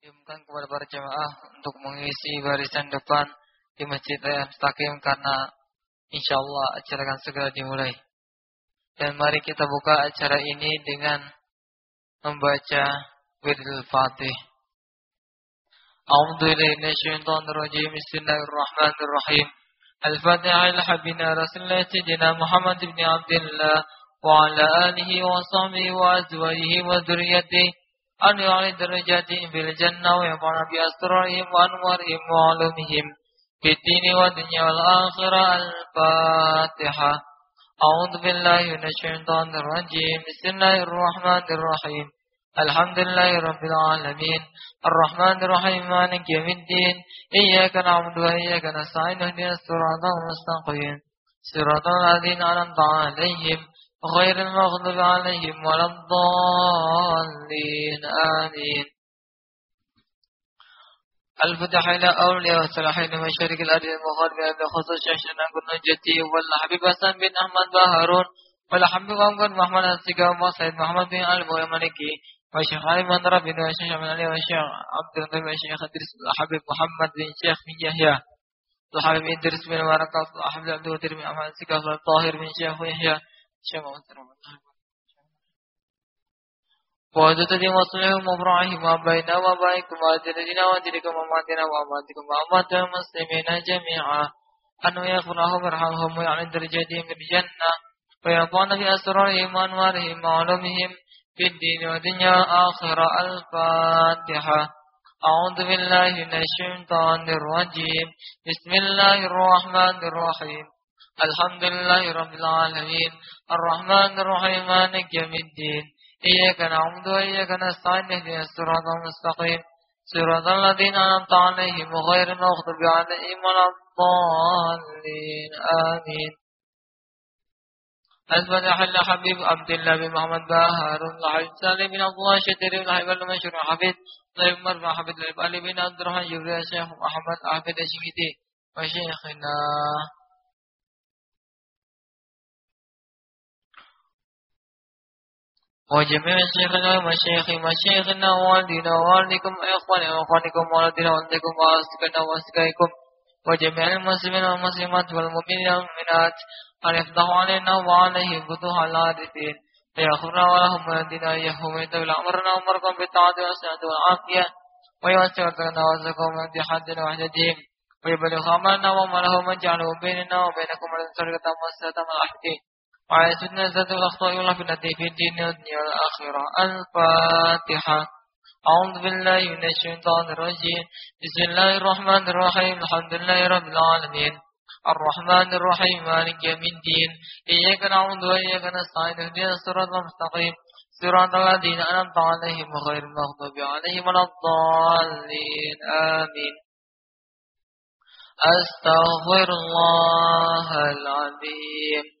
diumumkan kepada para jemaah untuk mengisi barisan depan di Masjid Raya Mustaqim karena insya Allah acara akan segera dimulai. Dan mari kita buka acara ini dengan membaca Wirdul Fatih. أعوذ بالله من الشيطان الرجيم بسم الله الرحمن الرحيم الفاتحة إلى حبنا رسول الله سيدنا محمد بن عبد الله وعلى آله وصحبه وأزواجه وذريته أن يعلي درجاتهم في الجنة وينفعنا بأسرارهم وأنوارهم وعلومهم في الدين والدنيا والآخرة الفاتحة أعوذ بالله من الشيطان الرجيم بسم الله الرحمن الرحيم الحمد لله رب العالمين الرحمن الرحيم مالك يوم الدين إياك نعبد وإياك نستعين اهدنا الصراط المستقيم صراط الذين أنعمت عليهم غير المغضوب عليهم ولا الضالين. آمين. الفتح إلى أولياء والصلاحين مشارق الأرض المغرب بخصوص شاشنا كنا جتي ولا حبيب حسن بن أحمد بهارون ولا حبيب أمكن محمد السيقام وسيد محمد بن الموية ملكي وشيخ علي بن ربي وشيخ من علي وشيخ عبد الغني وشيخ إدريس حبيب محمد بن شيخ بن يحيى الحبيب إدريس بن ورقة أحمد عبد الوتر بن أحمد السيقام الطاهر بن شيخ يحيى شيخ وعدتي وصلهم وبرعهم وبيننا وبينكم وعدتنا وعدتكم ومعدنا وأماتكم وأمات المسلمين جميعا أن يغفرهم ويرحمهم ويعلن درجاتهم في الجنة وينفعنا في أسرارهم وأنوارهم وعلومهم في الدين والدنيا آخرة الفاتحة أعوذ بالله من الشيطان الرجيم بسم الله الرحمن الرحيم الحمد لله رب العالمين. الرحمن الرحيم مالك يوم الدين. إياك نعبد وإياك نستعين اهدنا الصراط المستقيم. صراط الذين أنعمت عليهم غير المغضوب عليهم ولا الضالين. آمين. أثبت حل حبيب عبد الله بن محمد باهر الحبيب سالم بن عبد الله الشتري بن حبيب المشهور حفيد طيب مرفع حفيد علي بن عبد الرحمن جبريل الشيخ محمد حفيد الشميتي وشيخنا وجميع شيخنا ومشايخ مشايخنا ووالدينا ووالدكم وإخواننا وإخوانكم ووالدنا ووالدكم وأصدقائنا وأصدقائكم وجميع المسلمين والمسلمات والمؤمنين والمؤمنات أن يفتحوا علينا وعليهم فتوح العارفين فيغفرنا ولهم ويهدنا إياهم ويتولى أمرنا وأمركم بالطاعة والسعة والعافية. ويوسع رزقنا ورزقهم من حدنا وحدتهم. ويبلغ أمرنا وأمرهم ويجعله بيننا وبينكم السرقة والسلام الأحدين وعلى سيدنا ذات الأخطاء والفتنة في الدين والدنيا والآخرة. الفاتحة. أعوذ بالله من الشيطان الرجيم. بسم الله الرحمن الرحيم. الحمد لله رب العالمين. الرحمن الرحيم. مالك يوم الدين. إياك نعبد وإياك نستعين. اهدنا الصراط المستقيم. صراط الذين أنعمت عليهم غير المغضوب عليهم ولا الضالين. آمين. أستغفر الله العظيم.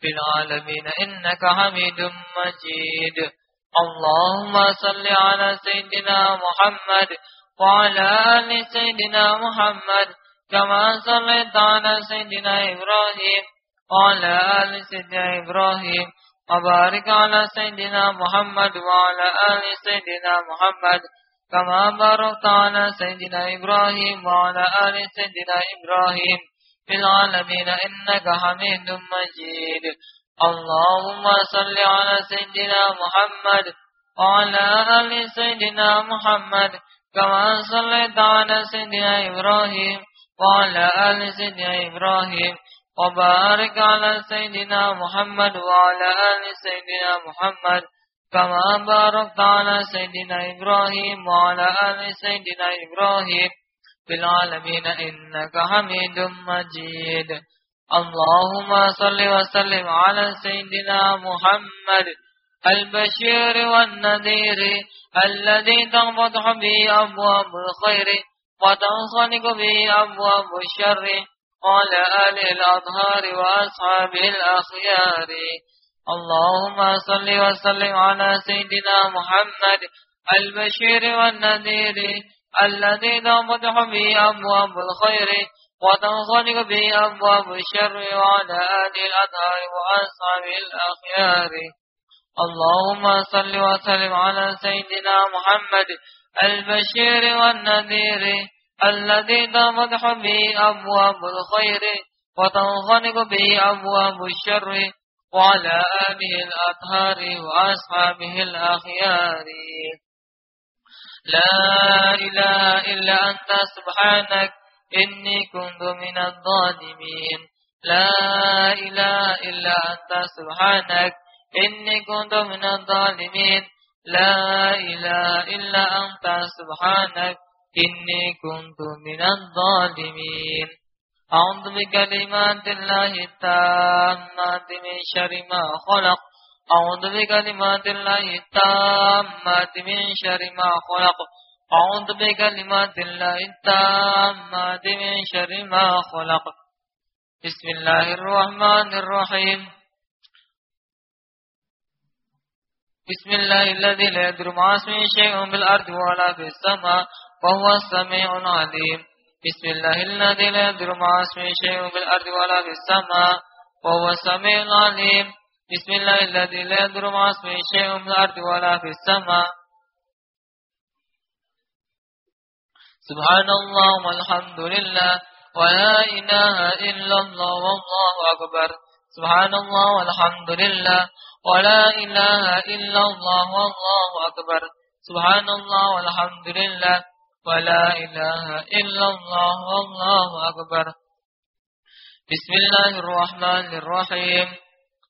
في العالمين إنك حميد مجيد. اللهم صل على سيدنا محمد وعلى آل سيدنا محمد كما صليت على سيدنا إبراهيم وعلى آل سيدنا إبراهيم وبارك على سيدنا محمد وعلى آل سيدنا محمد كما باركت على سيدنا إبراهيم وعلى آل سيدنا إبراهيم. العالمين إنك حميد مجيد. اللهم صل على سيدنا محمد وعلى آل سيدنا محمد كما صليت على سيدنا إبراهيم وعلى آل سيدنا إبراهيم وبارك على سيدنا محمد وعلى آل سيدنا محمد كما باركت على سيدنا إبراهيم وعلى آل سيدنا إبراهيم في العالمين إنك حميد مجيد. اللهم صل وسلم على سيدنا محمد البشير والنذير الذي تغفتح به أبواب الخير وتنخنق به أبواب الشر وعلى آله الأطهار وأصحابه الأخيار. اللهم صل وسلم على سيدنا محمد البشير والنذير الذي تنفتح به أبواب الخير وتنخنق به أبواب الشر وعلى آله الأطهار وأصحابه الأخيار. اللهم صل وسلم على سيدنا محمد البشير والنذير الذي تنفتح به أبواب الخير وتنخنق به أبواب الشر وعلى آله الأطهار وأصحابه الأخيار. لا إله إلا أنت سبحانك إني كنت من الظالمين. لا إله إلا أنت سبحانك إني كنت من الظالمين. لا إله إلا أنت سبحانك إني كنت من الظالمين. أعوذ بكلمات الله التامات من شر ما خلق. أعوذ بكلمات الله التامات من شر ما خلق. أعوذ بكلمات الله التامات من شر ما خلق. بسم الله الرحمن الرحيم. بسم الله الذي لا يدر مع اسمه شيء بالأرض ولا في السماء وهو السميع العليم. بسم الله الذي لا يدر مع اسمه شيء بالأرض ولا في السماء وهو السميع العليم. بسم الله الذي لا يدر مع اسمه شيء بالأرض ولا في السماء. سبحان الله والحمد لله ولا إله إلا الله والله أكبر. سبحان الله والحمد لله ولا إله إلا الله والله أكبر. سبحان الله والحمد لله ولا إله إلا الله والله أكبر. بسم الله الرحمن الرحيم.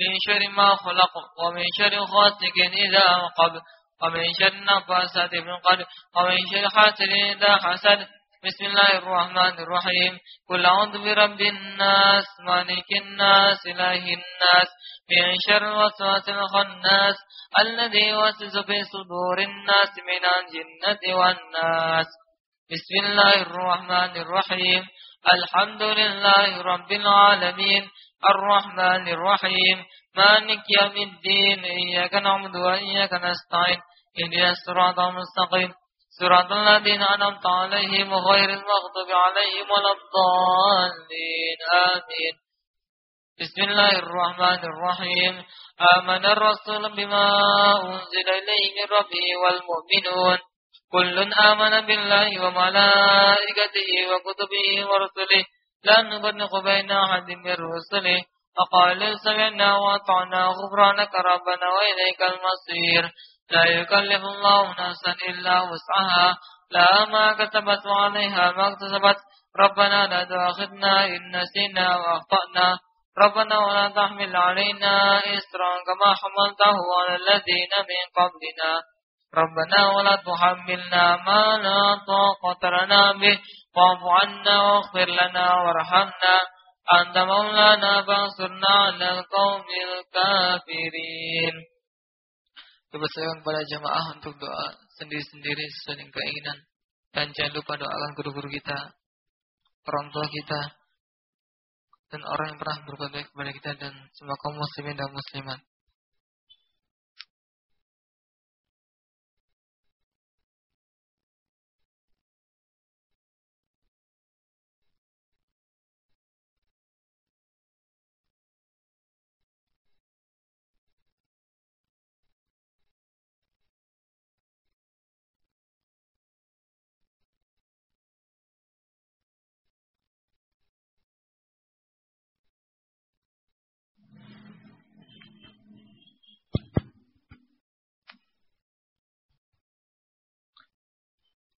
من شر ما خلق ومن شر غاسق إذا وقب ومن شر النفاسات في القلب ومن شر حاسد إذا حسد. بسم الله الرحمن الرحيم. قل أعوذ برب الناس مالك الناس إله الناس من شر الوسواس الخناس الذي يوسوس في صدور الناس من الجنة والناس. بسم الله الرحمن الرحيم. الحمد لله رب العالمين. الرحمن الرحيم. مالك يوم الدين. إياك نعبد وإياك نستعين. اهدنا الصراط المستقيم. صراط الذين أنعمت عليهم غير المغضوب عليهم ولا الضالين. آمين. بسم الله الرحمن الرحيم. آمن الرسول بما أنزل إليه من ربه والمؤمنون. كل آمن بالله وملائكته وكتبه ورسله. لا نبنق بين أحد من رسله فقال سمعنا وأطعنا غفرانك ربنا وإليك المصير. لا يكلف الله نفسا إلا وسعها. لا ما كتبت وعليها ما اكتسبت. ربنا لا تؤاخذنا إن نسينا وأخطأنا. ربنا ولا تحمل علينا إسرا كما حملته على الذين من قبلنا. ربنا ولا تحملنا ما لا طاقة لنا به. واعف عنا واغفر لنا وارحمنا أنت مولانا فانصرنا على القوم الكافرين Dipersilakan kepada jamaah untuk doa sendiri-sendiri sesuai dengan keinginan. Dan jangan lupa doakan guru-guru kita, orang tua kita, dan orang yang pernah berbuat baik kepada kita dan semua kaum muslimin dan muslimat.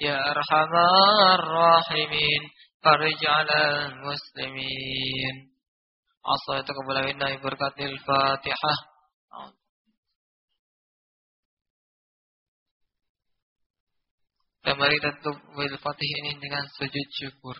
يا أرحم الراحمين فرج على المسلمين عصا تقبل منا بركة الفاتحة Dan mari tutup wil fatih ini dengan sujud syukur.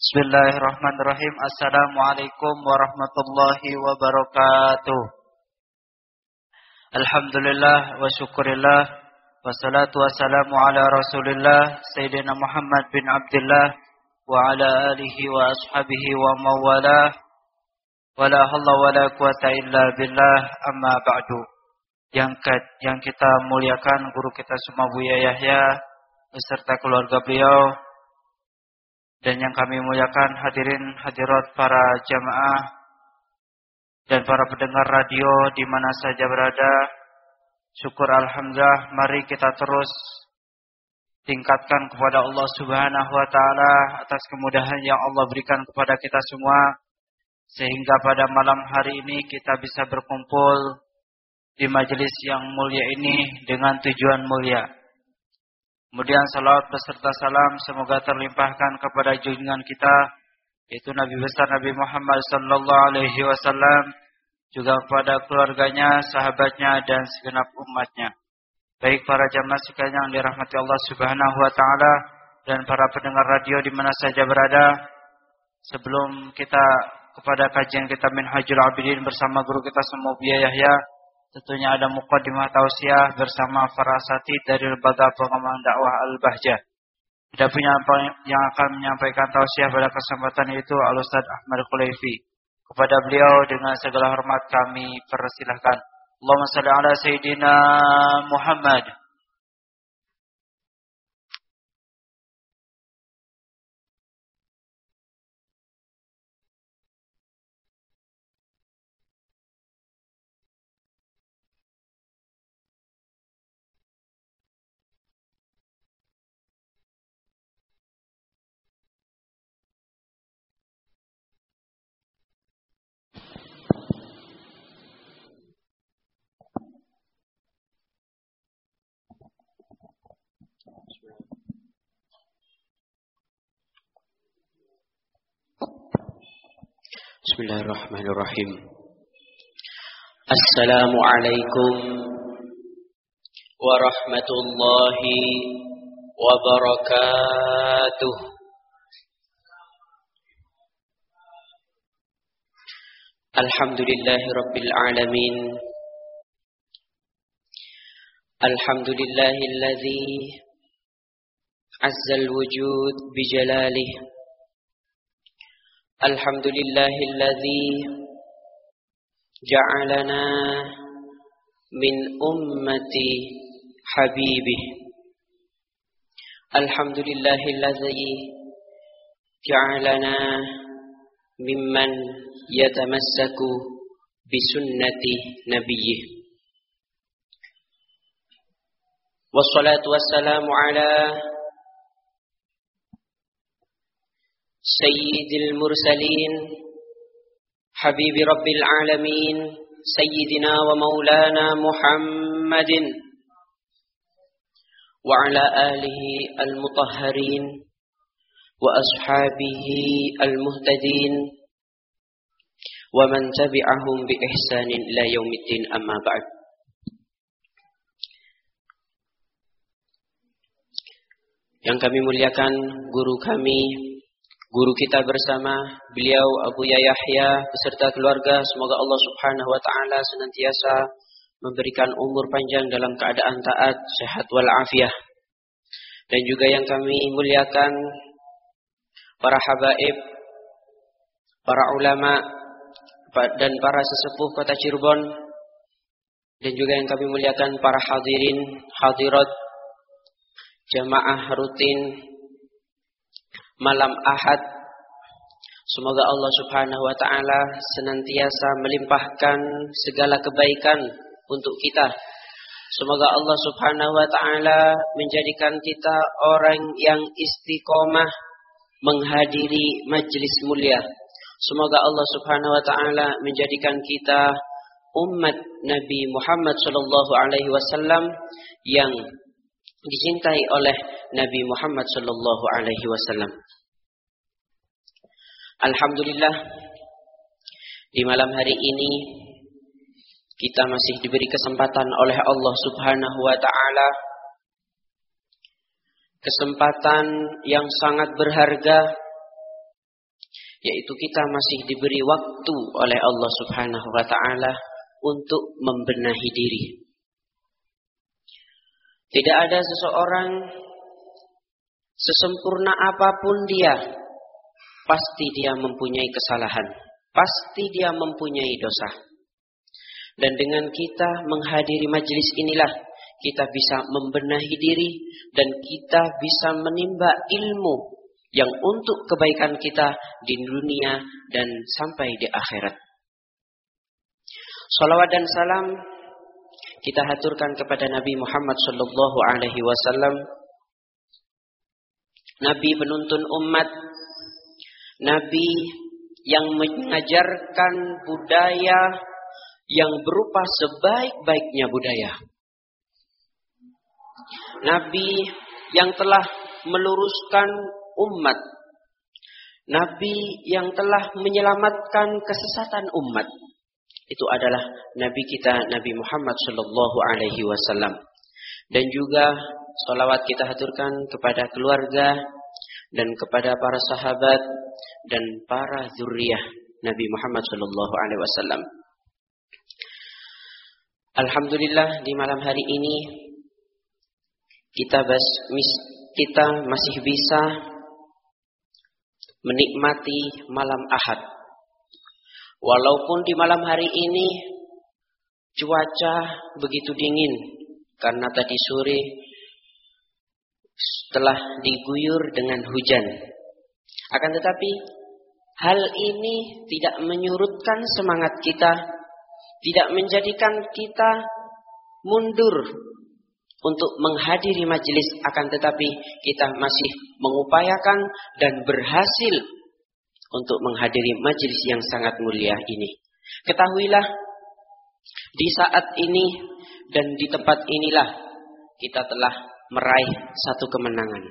Bismillahirrahmanirrahim. Assalamualaikum warahmatullahi wabarakatuh. Alhamdulillah wa syukurillah. Wassalatu wassalamu ala rasulillah. Sayyidina Muhammad bin Abdullah. Wa ala alihi wa ashabihi wa mawalah. Wa la halla wa la quwata illa billah. Amma ba'du. Yang, yang kita muliakan guru kita semua Buya Yahya. Beserta keluarga beliau dan yang kami muliakan hadirin hadirat para jamaah dan para pendengar radio di mana saja berada. Syukur alhamdulillah mari kita terus tingkatkan kepada Allah Subhanahu wa taala atas kemudahan yang Allah berikan kepada kita semua sehingga pada malam hari ini kita bisa berkumpul di majelis yang mulia ini dengan tujuan mulia. Kemudian salawat beserta salam semoga terlimpahkan kepada junjungan kita yaitu Nabi besar Nabi Muhammad sallallahu alaihi wasallam juga kepada keluarganya, sahabatnya, dan segenap umatnya. Baik para jamaah sekalian yang dirahmati Allah Subhanahu wa taala dan para pendengar radio di mana saja berada. Sebelum kita kepada kajian kita Minhajul Abidin bersama guru kita semua Yahya, tentunya ada muqaddimah tausiah bersama para asatid dari lembaga pengembangan dakwah Al-Bahjah. Kita punya yang akan menyampaikan tausiah pada kesempatan itu Al-Ustaz Ahmad Khulaifi. Kepada beliau dengan segala hormat kami persilahkan. Allahumma salli ala Sayyidina Muhammad. Bismillahirrahmanirrahim. Assalamualaikum warahmatullahi wabarakatuh. Alhamdulillahirabbil alamin. Alhamdulillahilladzi alladhi azza al-wujud bijalalihi الحمد لله الذي جعلنا من أمة حبيبه. الحمد لله الذي جعلنا ممن يتمسك بسنة نبيه. والصلاة والسلام على سيد المرسلين حبيب رب العالمين سيدنا ومولانا محمد وعلى آله المطهرين وأصحابه المهتدين ومن تبعهم بإحسان إلى يوم الدين أما بعد. Yang kami muliakan guru kami guru kita bersama beliau Abu Yahya beserta keluarga semoga Allah Subhanahu wa taala senantiasa memberikan umur panjang dalam keadaan taat, sehat wal afiah. Dan juga yang kami muliakan para habaib, para ulama dan para sesepuh kota Cirebon dan juga yang kami muliakan para hadirin, hadirat jamaah rutin malam Ahad. Semoga Allah Subhanahu wa taala senantiasa melimpahkan segala kebaikan untuk kita. Semoga Allah Subhanahu wa taala menjadikan kita orang yang istiqomah menghadiri majlis mulia. Semoga Allah Subhanahu wa taala menjadikan kita umat Nabi Muhammad sallallahu alaihi wasallam yang dicintai oleh Nabi Muhammad sallallahu alaihi wasallam. Alhamdulillah di malam hari ini kita masih diberi kesempatan oleh Allah Subhanahu wa taala kesempatan yang sangat berharga yaitu kita masih diberi waktu oleh Allah Subhanahu wa taala untuk membenahi diri. Tidak ada seseorang sesempurna apa pun dia, pasti dia mempunyai kesalahan, pasti dia mempunyai dosa. Dan dengan kita menghadiri majelis inilah kita bisa membenahi diri dan kita bisa menimba ilmu yang untuk kebaikan kita di dunia dan sampai di akhirat. Salawat dan salam kita haturkan kepada Nabi Muhammad sallallahu alaihi wasallam Nabi penuntun umat. Nabi yang mengajarkan budaya yang berupa sebaik-baiknya budaya. Nabi yang telah meluruskan umat. Nabi yang telah menyelamatkan kesesatan umat. Itu adalah Nabi kita Nabi Muhammad Shallallahu Alaihi Wasallam. Dan juga salawat kita haturkan kepada keluarga dan kepada para sahabat dan para zuriyah Nabi Muhammad Shallallahu Alaihi Wasallam. Alhamdulillah di malam hari ini kita bas, kita masih bisa menikmati malam Ahad. Walaupun di malam hari ini cuaca begitu dingin karena tadi sore telah diguyur dengan hujan. Akan tetapi hal ini tidak menyurutkan semangat kita, tidak menjadikan kita mundur untuk menghadiri majelis akan tetapi kita masih mengupayakan dan berhasil untuk menghadiri majelis yang sangat mulia ini. Ketahuilah di saat ini dan di tempat inilah kita telah meraih satu kemenangan.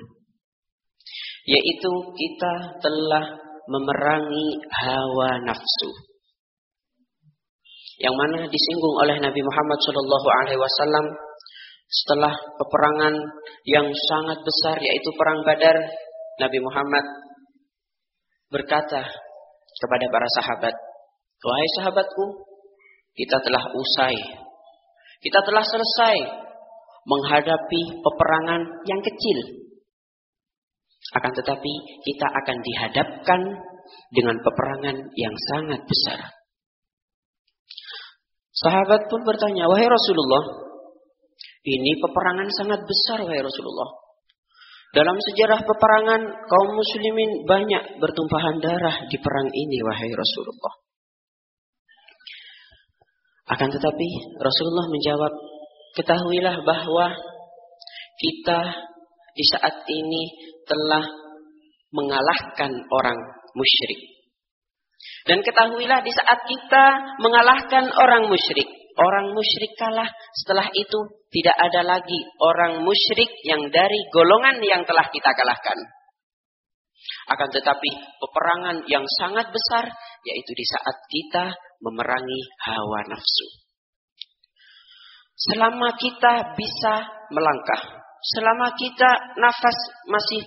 Yaitu kita telah memerangi hawa nafsu. Yang mana disinggung oleh Nabi Muhammad SAW setelah peperangan yang sangat besar yaitu perang Badar, Nabi Muhammad berkata kepada para sahabat, "Wahai sahabatku, kita telah usai. Kita telah selesai menghadapi peperangan yang kecil. Akan tetapi kita akan dihadapkan dengan peperangan yang sangat besar." Sahabat pun bertanya, "Wahai Rasulullah, ini peperangan sangat besar wahai Rasulullah. Dalam sejarah peperangan kaum muslimin banyak bertumpahan darah di perang ini wahai Rasulullah. Akan tetapi Rasulullah menjawab, ketahuilah bahwa kita di saat ini telah mengalahkan orang musyrik. Dan ketahuilah di saat kita mengalahkan orang musyrik, orang musyrik kalah. Setelah itu tidak ada lagi orang musyrik yang dari golongan yang telah kita kalahkan. Akan tetapi peperangan yang sangat besar yaitu di saat kita memerangi hawa nafsu. Selama kita bisa melangkah, selama kita nafas masih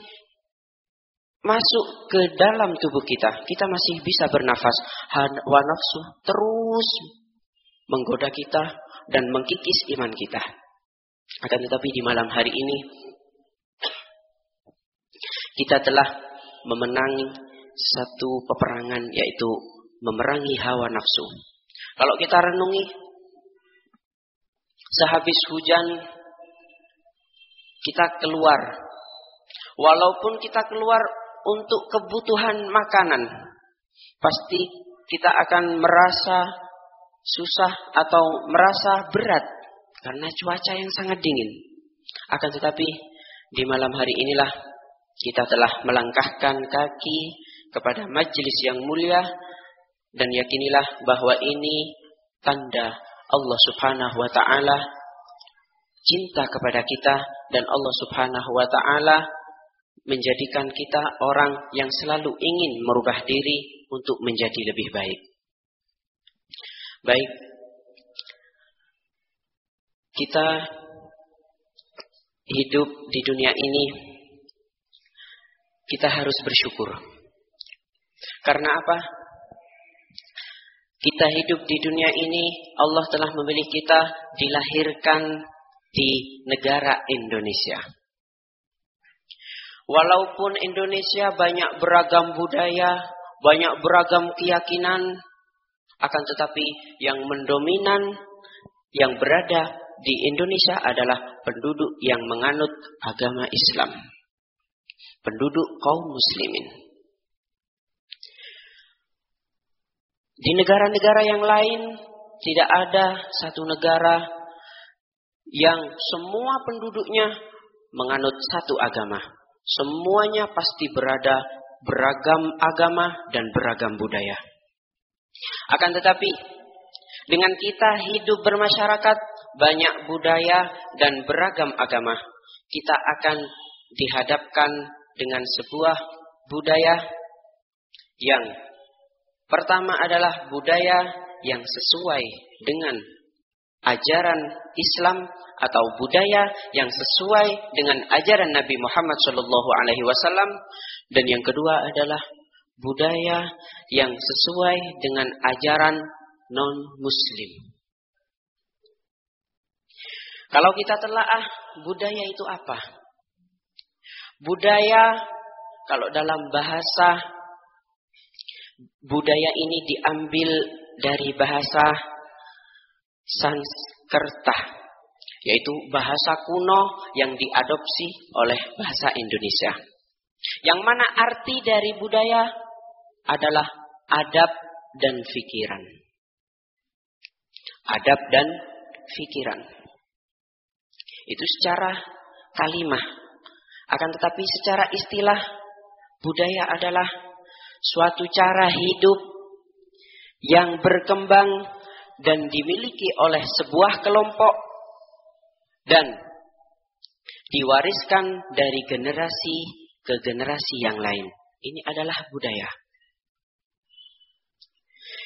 masuk ke dalam tubuh kita, kita masih bisa bernafas. Hawa nafsu terus menggoda kita dan mengkikis iman kita. Akan tetapi di malam hari ini kita telah memenangi satu peperangan yaitu memerangi hawa nafsu. Kalau kita renungi sehabis hujan kita keluar walaupun kita keluar untuk kebutuhan makanan pasti kita akan merasa susah atau merasa berat karena cuaca yang sangat dingin. Akan tetapi di malam hari inilah kita telah melangkahkan kaki kepada majelis yang mulia dan yakinilah bahwa ini tanda Allah Subhanahu wa taala cinta kepada kita dan Allah Subhanahu wa taala menjadikan kita orang yang selalu ingin merubah diri untuk menjadi lebih baik. Baik. Kita hidup di dunia ini kita harus bersyukur. Karena apa? Kita hidup di dunia ini Allah telah memilih kita dilahirkan di negara Indonesia. Walaupun Indonesia banyak beragam budaya, banyak beragam keyakinan, akan tetapi yang mendominan yang berada di Indonesia adalah penduduk yang menganut agama Islam. Penduduk kaum muslimin. Di negara-negara yang lain tidak ada satu negara yang semua penduduknya menganut satu agama. Semuanya pasti berada beragam agama dan beragam budaya. Akan tetapi dengan kita hidup bermasyarakat banyak budaya dan beragam agama, kita akan dihadapkan dengan sebuah budaya yang pertama adalah budaya yang sesuai dengan ajaran Islam atau budaya yang sesuai dengan ajaran Nabi Muhammad Shallallahu Alaihi Wasallam dan yang kedua adalah budaya yang sesuai dengan ajaran non Muslim. Kalau kita telaah budaya itu apa? Budaya kalau dalam bahasa budaya ini diambil dari bahasa Sanskerta, yaitu bahasa kuno yang diadopsi oleh bahasa Indonesia. Yang mana arti dari budaya adalah adab dan fikiran. Adab dan fikiran. Itu secara kalimah. Akan tetapi secara istilah budaya adalah suatu cara hidup yang berkembang dan dimiliki oleh sebuah kelompok dan diwariskan dari generasi ke generasi yang lain. Ini adalah budaya.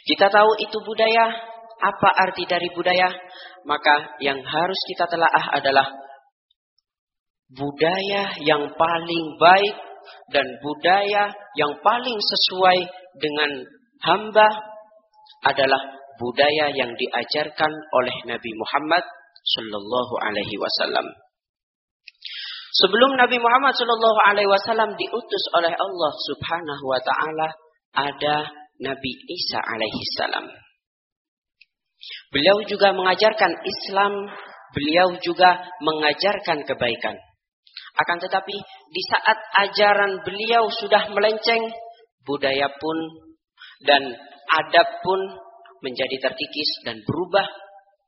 Kita tahu itu budaya, apa arti dari budaya? Maka yang harus kita telaah adalah budaya yang paling baik dan budaya yang paling sesuai dengan hamba adalah budaya yang diajarkan oleh Nabi Muhammad Shallallahu Alaihi Wasallam. Sebelum Nabi Muhammad Shallallahu Alaihi Wasallam diutus oleh Allah Subhanahu Wa Taala, ada Nabi Isa Alaihi Salam. Beliau juga mengajarkan Islam, beliau juga mengajarkan kebaikan. Akan tetapi di saat ajaran beliau sudah melenceng, budaya pun dan adab pun menjadi terkikis dan berubah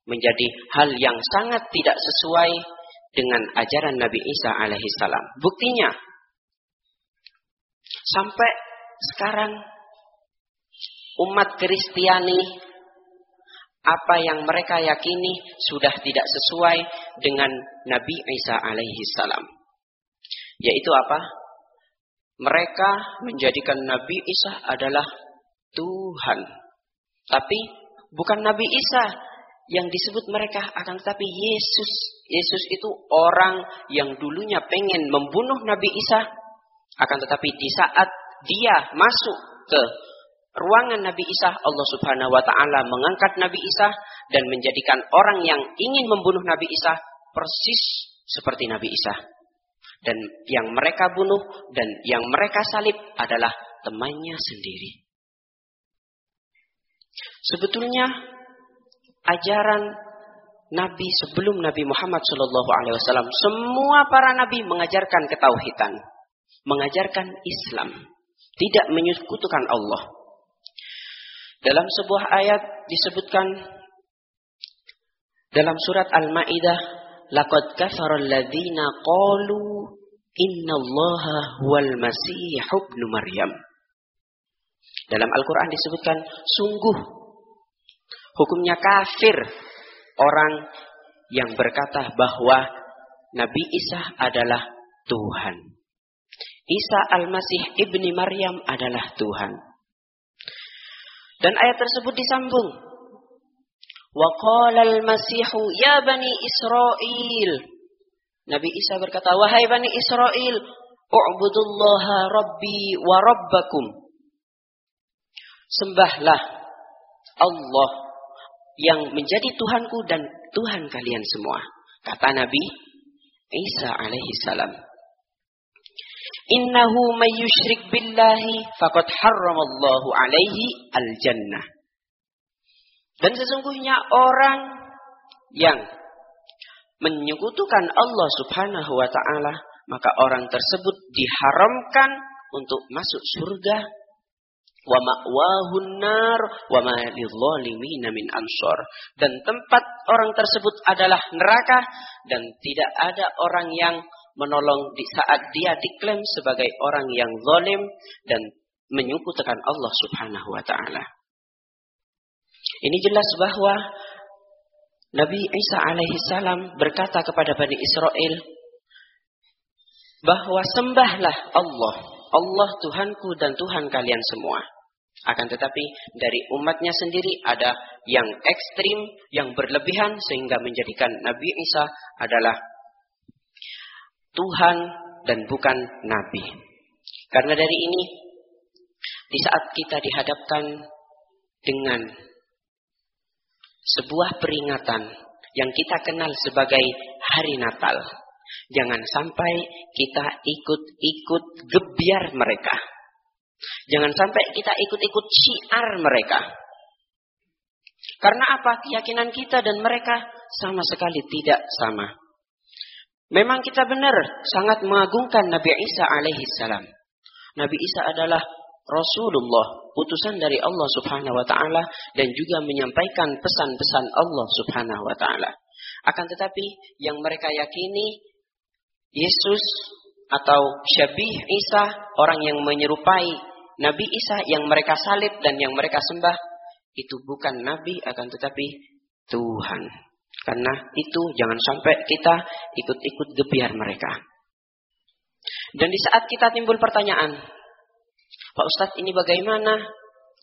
menjadi hal yang sangat tidak sesuai dengan ajaran Nabi Isa alaihi salam. Buktinya sampai sekarang umat Kristiani apa yang mereka yakini sudah tidak sesuai dengan Nabi Isa alaihi salam. Yaitu apa? Mereka menjadikan Nabi Isa adalah Tuhan. Tapi bukan Nabi Isa yang disebut mereka akan tetapi Yesus. Yesus itu orang yang dulunya pengen membunuh Nabi Isa akan tetapi di saat dia masuk ke ruangan Nabi Isa Allah Subhanahu wa taala mengangkat Nabi Isa dan menjadikan orang yang ingin membunuh Nabi Isa persis seperti Nabi Isa. Dan yang mereka bunuh dan yang mereka salib adalah temannya sendiri. Sebetulnya ajaran Nabi sebelum Nabi Muhammad Shallallahu Alaihi Wasallam, semua para nabi mengajarkan ketauhidan, mengajarkan Islam, tidak menyekutukan Allah. Dalam sebuah ayat disebutkan dalam surat Al-Maidah, "Laqad kafara alladziina qalu innallaha huwal masih ibnu Maryam." Dalam Al-Qur'an disebutkan, sungguh Hukumnya kafir orang yang berkata bahwa Nabi Isa adalah Tuhan. Isa al-Masih ibni Maryam adalah Tuhan. Dan ayat tersebut disambung. Wa qala al-Masihu ya bani Israel. Nabi Isa berkata, "Wahai bani Israel, u'budullaha rabbi wa rabbakum." Sembahlah Allah yang menjadi Tuhanku dan Tuhan kalian semua. Kata Nabi Isa alaihi salam. Innahu may yushrik billahi faqad harramallahu alaihi al-jannah. Dan sesungguhnya orang yang menyekutukan Allah Subhanahu wa taala, maka orang tersebut diharamkan untuk masuk surga wa ma'wahun nar wa ma min ansor dan tempat orang tersebut adalah neraka dan tidak ada orang yang menolong di saat dia diklaim sebagai orang yang zalim dan menyekutukan Allah Subhanahu wa taala. Ini jelas bahwa Nabi Isa alaihi salam berkata kepada Bani Israel bahwa sembahlah Allah, Allah Tuhanku dan Tuhan kalian semua. Akan tetapi dari umatnya sendiri ada yang ekstrim, yang berlebihan sehingga menjadikan Nabi Isa adalah Tuhan dan bukan Nabi. Karena dari ini, di saat kita dihadapkan dengan sebuah peringatan yang kita kenal sebagai hari Natal, jangan sampai kita ikut-ikut gebiar mereka Jangan sampai kita ikut-ikut syiar mereka. Karena apa? Keyakinan kita dan mereka sama sekali tidak sama. Memang kita benar sangat mengagungkan Nabi Isa alaihi salam. Nabi Isa adalah Rasulullah, utusan dari Allah Subhanahu wa taala dan juga menyampaikan pesan-pesan Allah Subhanahu wa taala. Akan tetapi yang mereka yakini Yesus atau Syabih Isa, orang yang menyerupai Nabi Isa yang mereka salib dan yang mereka sembah itu bukan nabi akan tetapi Tuhan. Karena itu jangan sampai kita ikut-ikut gebiar mereka. Dan di saat kita timbul pertanyaan, Pak Ustadz ini bagaimana?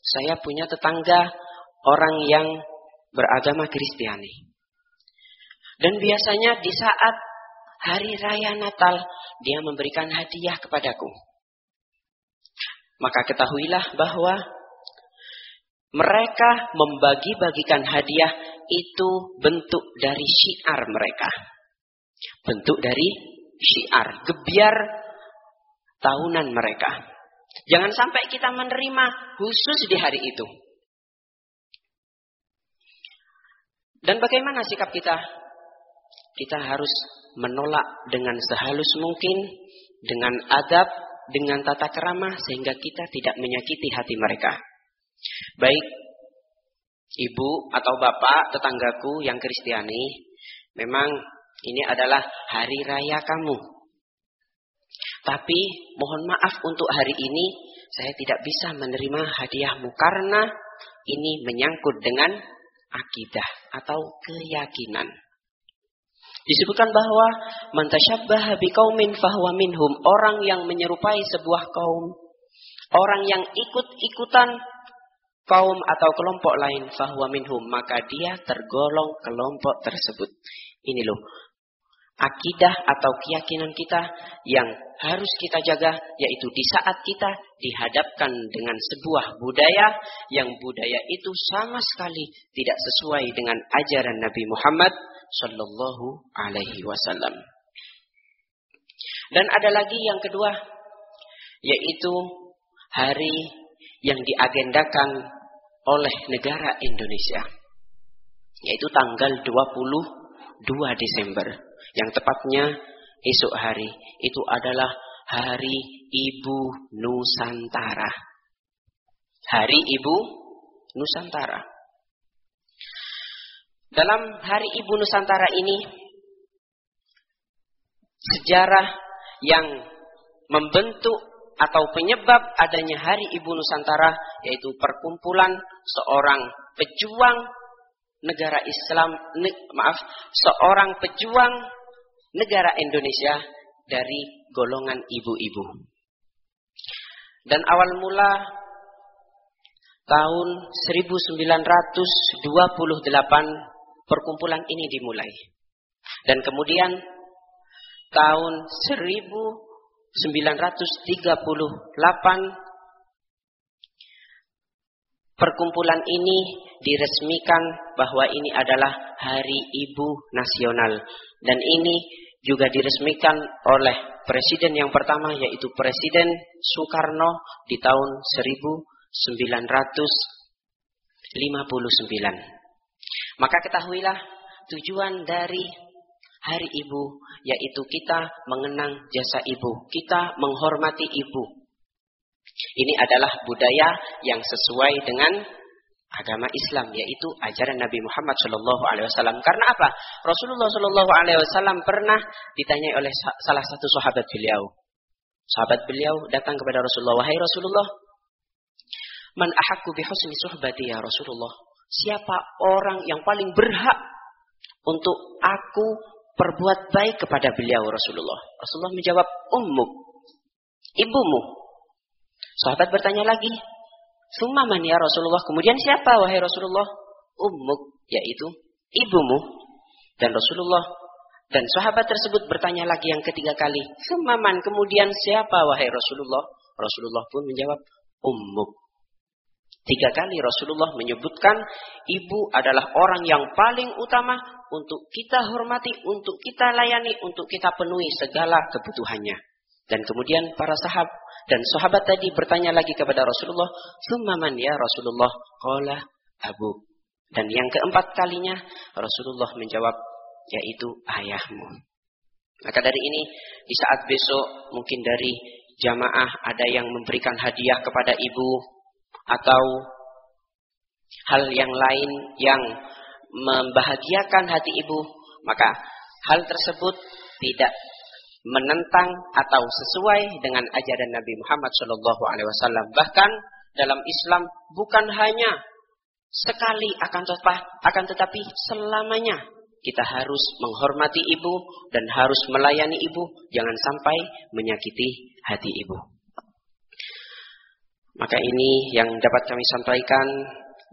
Saya punya tetangga orang yang beragama Kristiani. Dan biasanya di saat hari raya Natal, dia memberikan hadiah kepadaku. Maka ketahuilah bahwa mereka membagi-bagikan hadiah itu bentuk dari syiar mereka. Bentuk dari syiar, gebiar tahunan mereka. Jangan sampai kita menerima khusus di hari itu. Dan bagaimana sikap kita? Kita harus menolak dengan sehalus mungkin, dengan adab, dengan tata kerama sehingga kita tidak menyakiti hati mereka. Baik ibu atau bapak tetanggaku yang Kristiani, memang ini adalah hari raya kamu. Tapi mohon maaf untuk hari ini saya tidak bisa menerima hadiahmu karena ini menyangkut dengan akidah atau keyakinan. Disebutkan bahwa mantasyabbaha biqaumin fahuwa minhum. Orang yang menyerupai sebuah kaum, orang yang ikut-ikutan kaum atau kelompok lain fahuwa minhum, maka dia tergolong kelompok tersebut. Ini loh akidah atau keyakinan kita yang harus kita jaga yaitu di saat kita dihadapkan dengan sebuah budaya yang budaya itu sama sekali tidak sesuai dengan ajaran Nabi Muhammad Sallallahu Alaihi Wasallam. Dan ada lagi yang kedua, yaitu hari yang diagendakan oleh negara Indonesia, yaitu tanggal 22 Desember, yang tepatnya esok hari itu adalah Hari Ibu Nusantara. Hari Ibu Nusantara. Dalam Hari Ibu Nusantara ini, sejarah yang membentuk atau penyebab adanya Hari Ibu Nusantara yaitu perkumpulan seorang pejuang negara Islam, ne, maaf, seorang pejuang negara Indonesia dari golongan ibu-ibu. Dan awal mula tahun 1928 perkumpulan ini dimulai. Dan kemudian tahun 1938 perkumpulan ini diresmikan bahwa ini adalah Hari Ibu Nasional dan ini juga diresmikan oleh presiden yang pertama yaitu Presiden Soekarno di tahun 1959. Maka ketahuilah tujuan dari hari ibu yaitu kita mengenang jasa ibu, kita menghormati ibu. Ini adalah budaya yang sesuai dengan agama Islam yaitu ajaran Nabi Muhammad Shallallahu Alaihi Wasallam. Karena apa? Rasulullah Shallallahu Alaihi Wasallam pernah ditanyai oleh salah satu sahabat beliau. Sahabat beliau datang kepada Rasulullah, wahai Rasulullah, man ahakku bihusni suhbati ya Rasulullah. Siapa orang yang paling berhak untuk aku perbuat baik kepada beliau Rasulullah? Rasulullah menjawab, ummuk, ibumu. Sahabat bertanya lagi, Sumaman ya Rasulullah. Kemudian siapa wahai Rasulullah? Ummuk, yaitu ibumu. Dan Rasulullah dan sahabat tersebut bertanya lagi yang ketiga kali. Sumaman, kemudian siapa wahai Rasulullah? Rasulullah pun menjawab, Ummuk. Tiga kali Rasulullah menyebutkan ibu adalah orang yang paling utama untuk kita hormati, untuk kita layani, untuk kita penuhi segala kebutuhannya. Dan kemudian para sahabat dan sahabat tadi bertanya lagi kepada Rasulullah, "Summaman ya Rasulullah?" Qala Abu. Dan yang keempat kalinya Rasulullah menjawab, yaitu ayahmu. Maka dari ini di saat besok mungkin dari jamaah ada yang memberikan hadiah kepada ibu atau hal yang lain yang membahagiakan hati ibu, maka hal tersebut tidak menentang atau sesuai dengan ajaran Nabi Muhammad Shallallahu Alaihi Wasallam. Bahkan dalam Islam bukan hanya sekali akan tetapi, akan tetapi selamanya kita harus menghormati ibu dan harus melayani ibu, jangan sampai menyakiti hati ibu. Maka ini yang dapat kami sampaikan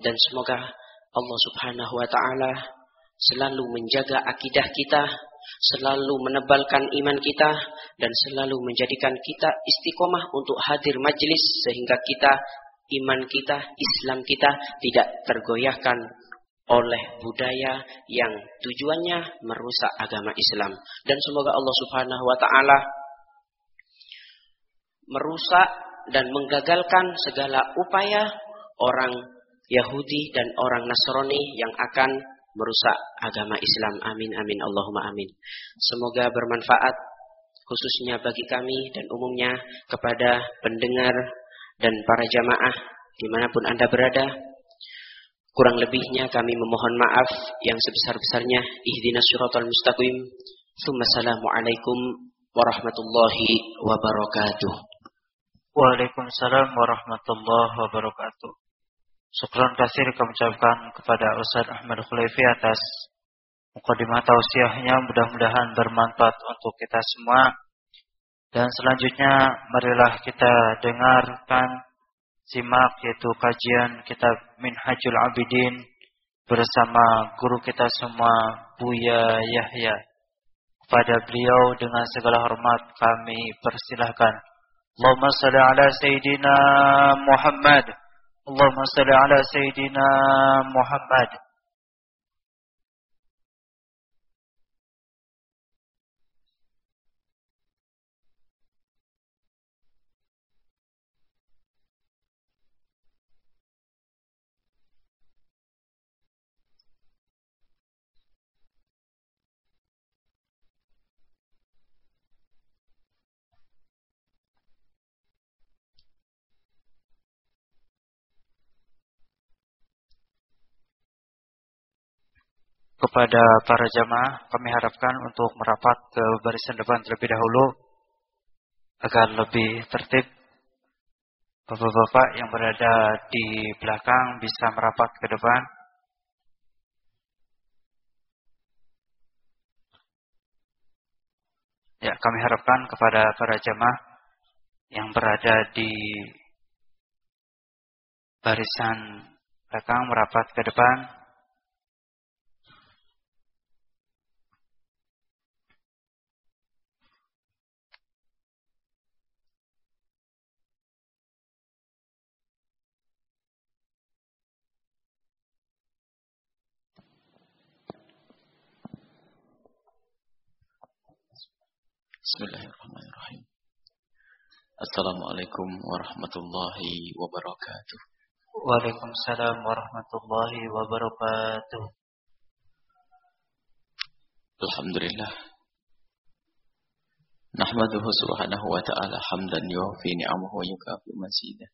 dan semoga Allah Subhanahu wa taala selalu menjaga akidah kita, selalu menebalkan iman kita dan selalu menjadikan kita istiqomah untuk hadir majlis sehingga kita iman kita, Islam kita tidak tergoyahkan oleh budaya yang tujuannya merusak agama Islam. Dan semoga Allah Subhanahu wa taala merusak dan menggagalkan segala upaya orang Yahudi dan orang Nasrani yang akan merusak agama Islam. Amin, amin, Allahumma amin. Semoga bermanfaat khususnya bagi kami dan umumnya kepada pendengar dan para jamaah di mana pun Anda berada. Kurang lebihnya kami memohon maaf yang sebesar-besarnya. Ihdinas syiratal mustaqim. Assalamualaikum warahmatullahi wabarakatuh. Waalaikumsalam warahmatullahi wabarakatuh. Syukran kasih kami ucapkan kepada Ustaz Ahmad Khulaifi atas mukadimah tausiahnya mudah-mudahan bermanfaat untuk kita semua. Dan selanjutnya marilah kita dengarkan simak yaitu kajian kitab Minhajul Abidin bersama guru kita semua Buya Yahya. Kepada beliau dengan segala hormat kami persilahkan. Allahumma salli ala Sayyidina Muhammad. Allahumma salli ala Sayyidina Muhammad. Kepada para jamaah kami harapkan untuk merapat ke barisan depan terlebih dahulu agar lebih tertib. Bapak-bapak yang berada di belakang bisa merapat ke depan. Ya, kami harapkan kepada para jamaah yang berada di barisan belakang merapat ke depan Bismillahirrahmanirrahim. Assalamualaikum warahmatullahi wabarakatuh. Waalaikumsalam warahmatullahi wabarakatuh. Alhamdulillah. Nahmaduhu subhanahu wa ta'ala hamdan yuwafi ni'amahu wa yukafi masidah.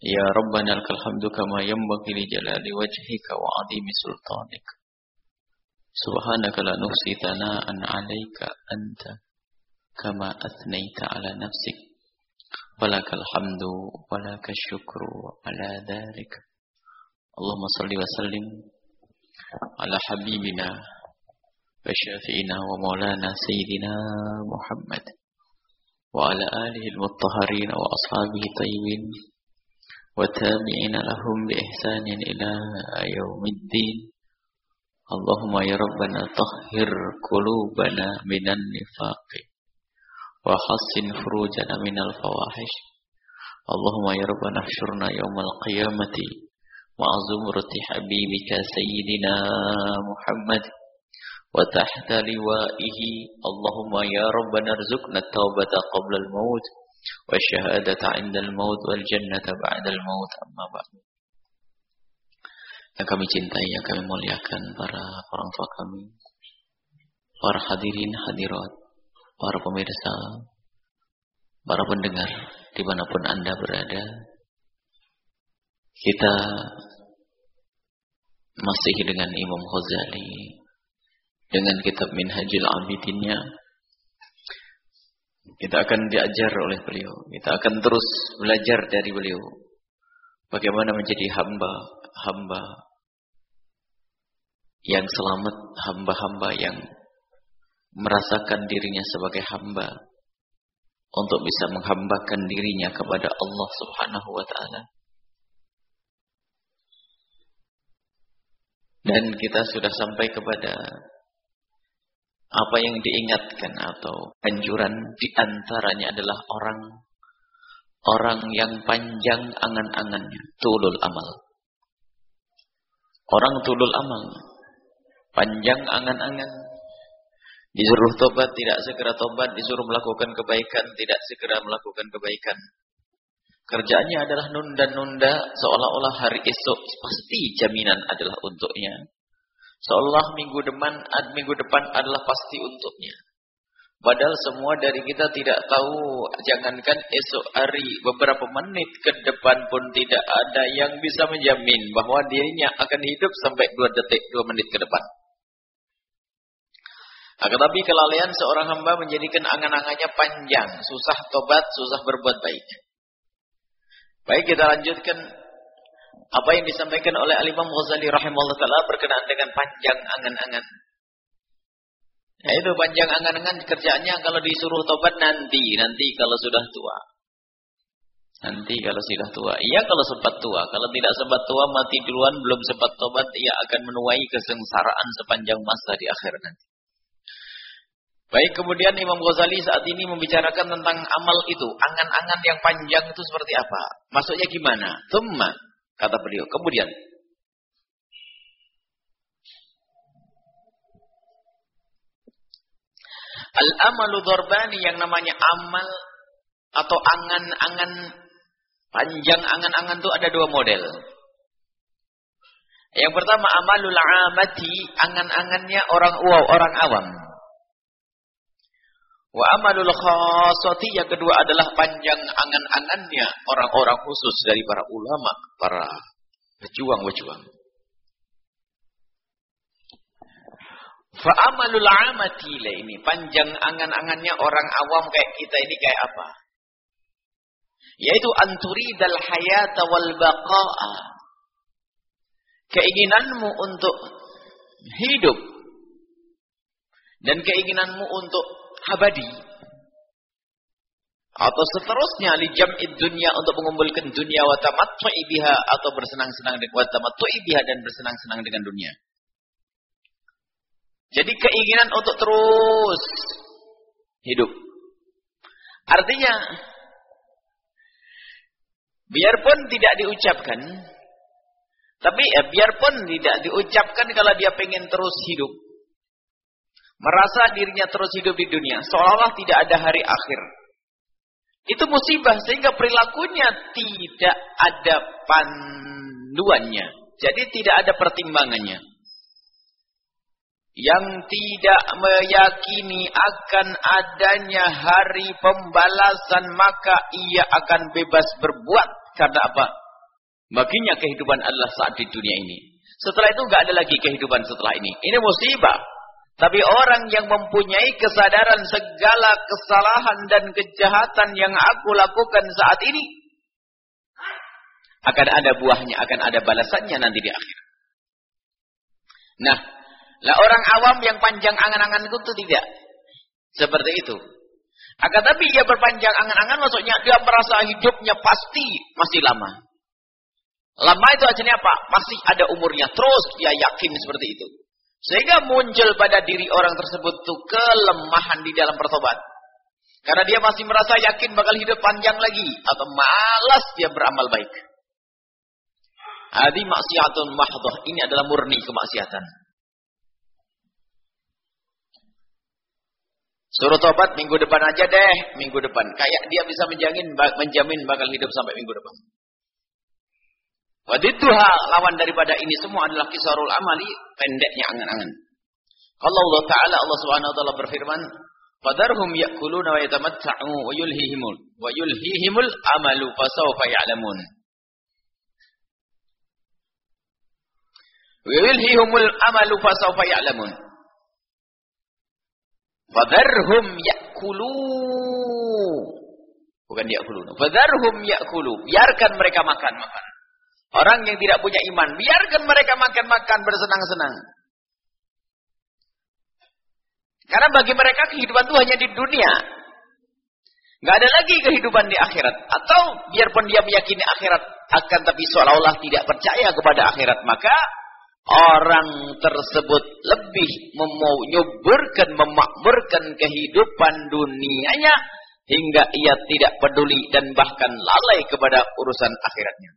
Ya Rabbana lakal hamdu kama yanbaghi li jalali wajhika wa 'azimi sultanika. سبحانك لا نحصي ثناء عليك أنت كما أثنيت على نفسك. ولك الحمد ولك الشكر على ذلك. اللهم صل وسلم على حبيبنا وشافئنا ومولانا سيدنا محمد وعلى آله المطهرين وأصحابه الطيبين والتابعين لهم بإحسان إلى يوم الدين. اللهم يا ربنا طهر قلوبنا من النفاق وحسن فروجنا من الفواحش. اللهم يا ربنا احشرنا يوم القيامة مع زمرة حبيبك سيدنا محمد وتحت لوائه. اللهم يا ربنا ارزقنا التوبة قبل الموت والشهادة عند الموت والجنة بعد الموت. أما بعد. Yang kami cintai, yang kami muliakan para orang tua kami, para hadirin hadirat, para pemirsa, para pendengar, di mana pun anda berada, kita masih dengan Imam Ghazali, dengan kitab Minhajul Abidinnya, kita akan diajar oleh beliau. Kita akan terus belajar dari beliau. Bagaimana menjadi hamba-hamba yang selamat, hamba-hamba yang merasakan dirinya sebagai hamba untuk bisa menghambakan dirinya kepada Allah Subhanahu wa taala. Dan kita sudah sampai kepada apa yang diingatkan atau anjuran di antaranya adalah orang orang yang panjang angan-angannya, tulul amal. Orang tulul amal, panjang angan-angan, disuruh tobat tidak segera tobat, disuruh melakukan kebaikan tidak segera melakukan kebaikan. Kerjaannya adalah nunda-nunda seolah-olah hari esok pasti jaminan adalah untuknya. Seolah minggu depan, minggu depan adalah pasti untuknya. Padahal semua dari kita tidak tahu, jangankan esok hari, beberapa menit ke depan pun tidak ada yang bisa menjamin bahwa dirinya akan hidup sampai dua detik, dua menit ke depan. Akan tapi kelalaian seorang hamba menjadikan angan-angannya panjang, susah tobat, susah berbuat baik. Baik kita lanjutkan apa yang disampaikan oleh Al-Imam Ghazali rahimahullah taala berkenaan dengan panjang angan-angan. Ya itu panjang angan-angan kerjaannya kalau disuruh tobat nanti, nanti kalau sudah tua. Nanti kalau sudah tua. Iya kalau sempat tua. Kalau tidak sempat tua mati duluan belum sempat tobat ia akan menuai kesengsaraan sepanjang masa di akhir nanti. Baik kemudian Imam Ghazali saat ini membicarakan tentang amal itu. Angan-angan yang panjang itu seperti apa? Maksudnya gimana? Tumma Kata beliau. Kemudian. Al-amalu dorbani yang namanya amal atau angan-angan panjang angan-angan itu ada dua model. Yang pertama amalul amati, angan-angannya orang wow, orang awam. Wa amalul khasati yang kedua adalah panjang angan-angannya orang-orang khusus dari para ulama, para pejuang-pejuang. Fa amalul amati ini panjang angan-angannya orang awam kayak kita ini kayak apa? Yaitu anturidal hayata wal baqa'a. Keinginanmu untuk hidup dan keinginanmu untuk abadi atau seterusnya li jam'id dunia untuk mengumpulkan dunia wa tamattu'i biha atau bersenang-senang dengan wa tamattu'i biha dan bersenang-senang dengan dunia. Jadi keinginan untuk terus hidup. Artinya biarpun tidak diucapkan tapi ya biarpun tidak diucapkan kalau dia pengen terus hidup merasa dirinya terus hidup di dunia, seolah-olah tidak ada hari akhir. Itu musibah sehingga perilakunya tidak ada panduannya. Jadi tidak ada pertimbangannya. Yang tidak meyakini akan adanya hari pembalasan maka ia akan bebas berbuat. Karena apa? Baginya kehidupan adalah saat di dunia ini. Setelah itu nggak ada lagi kehidupan setelah ini. Ini musibah. Tapi orang yang mempunyai kesadaran segala kesalahan dan kejahatan yang aku lakukan saat ini akan ada buahnya, akan ada balasannya nanti di akhir. Nah, lah orang awam yang panjang angan-angan itu tidak seperti itu. Akan tapi dia berpanjang angan-angan maksudnya dia merasa hidupnya pasti masih lama. Lama itu artinya apa? Masih ada umurnya. Terus dia yakin seperti itu. Sehingga muncul pada diri orang tersebut tuh kelemahan di dalam pertobat. Karena dia masih merasa yakin bakal hidup panjang lagi. Atau malas dia beramal baik. Adi maksiatun mahdoh. Ini adalah murni kemaksiatan. Suruh tobat minggu depan aja deh. Minggu depan. Kayak dia bisa menjamin, menjamin bakal hidup sampai minggu depan. Wadidduha lawan daripada ini semua adalah kisarul amali pendeknya angan-angan. Kalau Allah Ta'ala Allah Subhanahu wa taala berfirman, "Fadarhum ya'kuluna wa yatamatta'u wa yulhihimul wa yulhihimul amalu fasawfa ya'lamun." Wa yulhihimul amalu fasawfa ya'lamun. Fadarhum ya'kulu bukan ya'kulu. Fadarhum ya'kulu. Biarkan mereka makan makan. Orang yang tidak punya iman, biarkan mereka makan-makan bersenang-senang. Karena bagi mereka kehidupan itu hanya di dunia. Gak ada lagi kehidupan di akhirat. Atau biarpun dia meyakini akhirat akan tapi seolah-olah tidak percaya kepada akhirat. Maka orang tersebut lebih menyuburkan, memakmurkan kehidupan dunianya. Hingga ia tidak peduli dan bahkan lalai kepada urusan akhiratnya.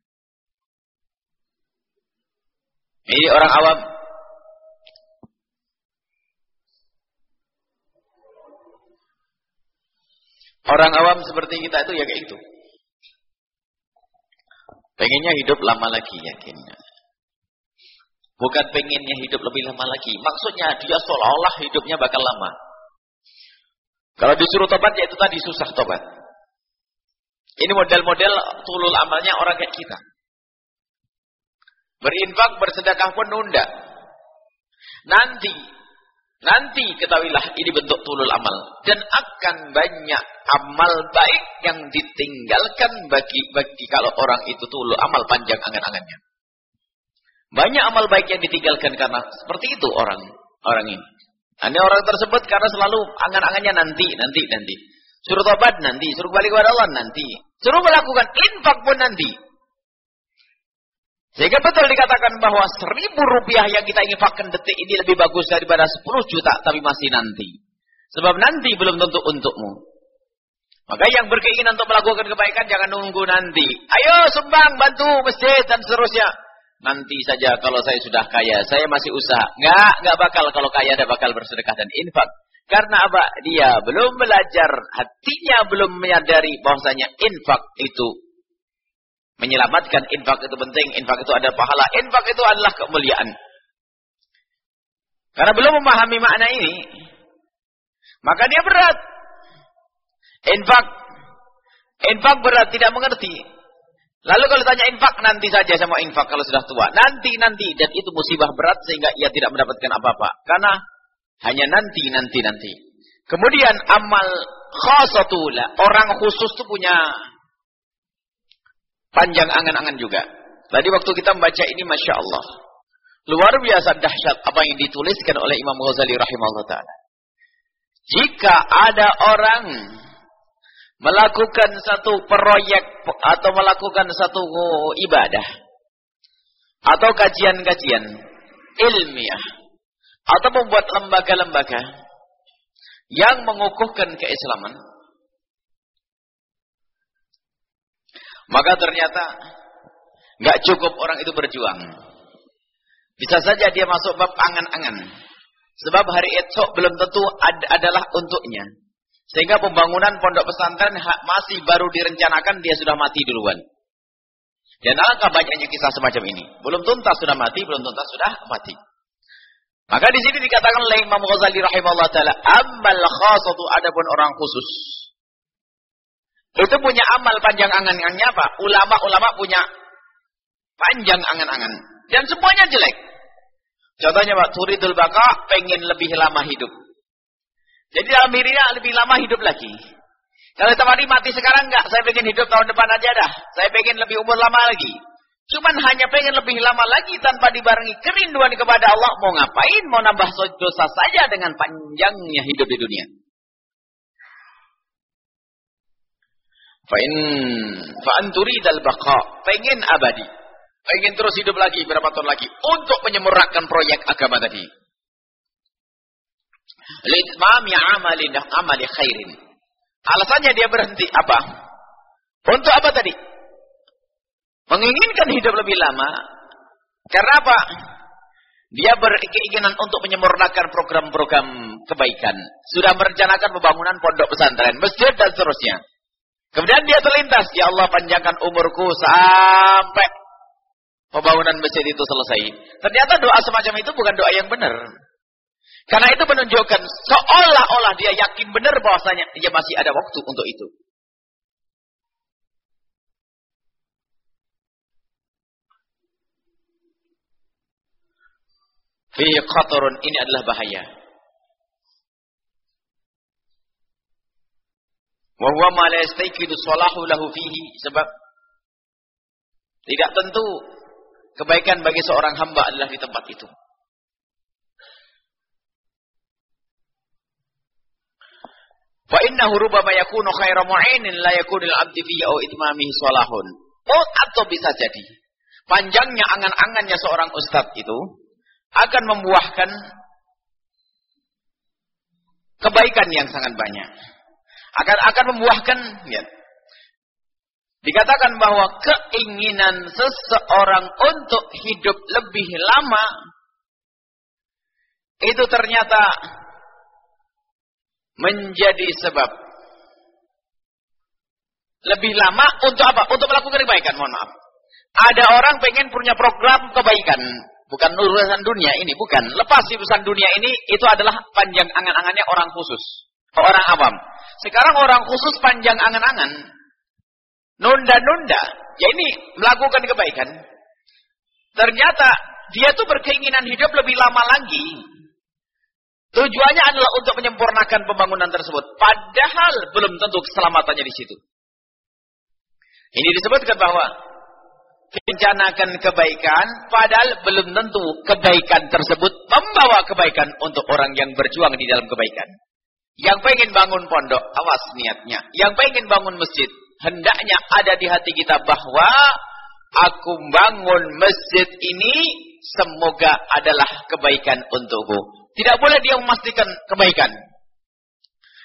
Ini orang awam. Orang awam seperti kita itu ya kayak itu. Pengennya hidup lama lagi yakinnya. Bukan pengennya hidup lebih lama lagi. Maksudnya dia seolah-olah hidupnya bakal lama. Kalau disuruh tobat ya itu tadi susah tobat. Ini model-model tulul amalnya orang kayak kita. Berinfak, bersedekah pun nunda. Nanti, nanti ketahuilah ini bentuk tulul amal. Dan akan banyak amal baik yang ditinggalkan bagi bagi kalau orang itu tulul amal panjang angan-angannya. Banyak amal baik yang ditinggalkan karena seperti itu orang orang ini. Hanya orang tersebut karena selalu angan-angannya nanti, nanti, nanti. Suruh tobat nanti, suruh balik kepada Allah nanti. Suruh melakukan infak pun nanti. Sehingga betul dikatakan bahwa seribu rupiah yang kita infakkan detik ini lebih bagus daripada sepuluh juta, tapi masih nanti. Sebab nanti belum tentu untukmu. Maka yang berkeinginan untuk melakukan kebaikan jangan nunggu nanti. Ayo sumbang, bantu masjid dan seterusnya. Nanti saja kalau saya sudah kaya, saya masih usaha. Enggak, enggak bakal kalau kaya ada bakal bersedekah dan infak. Karena apa? Dia belum belajar, hatinya belum menyadari bahwasanya infak itu Menyelamatkan infak itu penting, infak itu ada pahala, infak itu adalah kemuliaan. Karena belum memahami makna ini, maka dia berat. Infak, infak berat, tidak mengerti. Lalu kalau tanya infak, nanti saja sama infak kalau sudah tua. Nanti, nanti. Dan itu musibah berat sehingga ia tidak mendapatkan apa-apa. Karena hanya nanti, nanti, nanti. Kemudian amal khasatulah. Orang khusus itu punya Panjang angan-angan juga. Tadi waktu kita membaca ini Masya Allah. Luar biasa dahsyat apa yang dituliskan oleh Imam Ghazali rahimahullah ta'ala. Jika ada orang melakukan satu proyek atau melakukan satu ibadah atau kajian-kajian ilmiah atau membuat lembaga-lembaga yang mengukuhkan keislaman Maka ternyata nggak cukup orang itu berjuang. Bisa saja dia masuk bab angan-angan. Sebab hari esok belum tentu ad adalah untuknya. Sehingga pembangunan pondok pesantren masih baru direncanakan, dia sudah mati duluan. Dan alangkah banyaknya kisah semacam ini. Belum tuntas sudah mati, belum tuntas sudah mati. Maka di sini dikatakan oleh Imam Ghazali rahimahullah taala, "Ammal khasatu adapun orang khusus." Itu punya amal panjang angan-angannya apa? Ulama-ulama punya panjang angan-angan. Dan semuanya jelek. Contohnya Pak, Turidul Baka pengen lebih lama hidup. Jadi dalam dirinya lebih lama hidup lagi. Kalau tadi mati sekarang enggak, saya pengen hidup tahun depan aja dah. Saya pengen lebih umur lama lagi. Cuman hanya pengen lebih lama lagi tanpa dibarengi kerinduan kepada Allah. Mau ngapain? Mau nambah dosa saja dengan panjangnya hidup di dunia. Fa'in fa'an turidal baqa, pengen abadi. Ingin terus hidup lagi berapa tahun lagi untuk menyempurnakan proyek agama tadi. Litmami amalin amali khairin. Alasannya dia berhenti apa? Untuk apa tadi? Menginginkan hidup lebih lama. Karena apa? Dia berkeinginan untuk menyempurnakan program-program kebaikan. Sudah merencanakan pembangunan pondok pesantren, masjid dan seterusnya. Kemudian dia terlintas, ya Allah panjangkan umurku sampai pembangunan masjid itu selesai. Ternyata doa semacam itu bukan doa yang benar. Karena itu menunjukkan seolah-olah dia yakin benar bahwasanya dia masih ada waktu untuk itu. Fi ini adalah bahaya. Wa huwa ma la yastayqidu salahu lahu fihi sebab tidak tentu kebaikan bagi seorang hamba adalah di tempat itu. Fa innahu rubama yakunu khairu mu'inin la yakunu al-'abdi fi au itmamihi salahun. Oh, atau bisa jadi panjangnya angan-angannya seorang ustadz itu akan membuahkan kebaikan yang sangat banyak. Akan akan membuahkan ya. Dikatakan bahwa keinginan seseorang untuk hidup lebih lama itu ternyata menjadi sebab lebih lama untuk apa? Untuk melakukan kebaikan, mohon maaf. Ada orang pengen punya program kebaikan, bukan urusan dunia ini, bukan. Lepas urusan dunia ini, itu adalah panjang angan-angannya orang khusus. Orang awam. Sekarang orang khusus panjang angan-angan. Nunda-nunda. Ya ini melakukan kebaikan. Ternyata dia tuh berkeinginan hidup lebih lama lagi. Tujuannya adalah untuk menyempurnakan pembangunan tersebut. Padahal belum tentu keselamatannya di situ. Ini disebutkan bahwa rencanakan kebaikan, padahal belum tentu kebaikan tersebut membawa kebaikan untuk orang yang berjuang di dalam kebaikan. Yang pengen bangun pondok, awas niatnya. Yang pengen bangun masjid, hendaknya ada di hati kita bahwa aku bangun masjid ini semoga adalah kebaikan untukku. Tidak boleh dia memastikan kebaikan.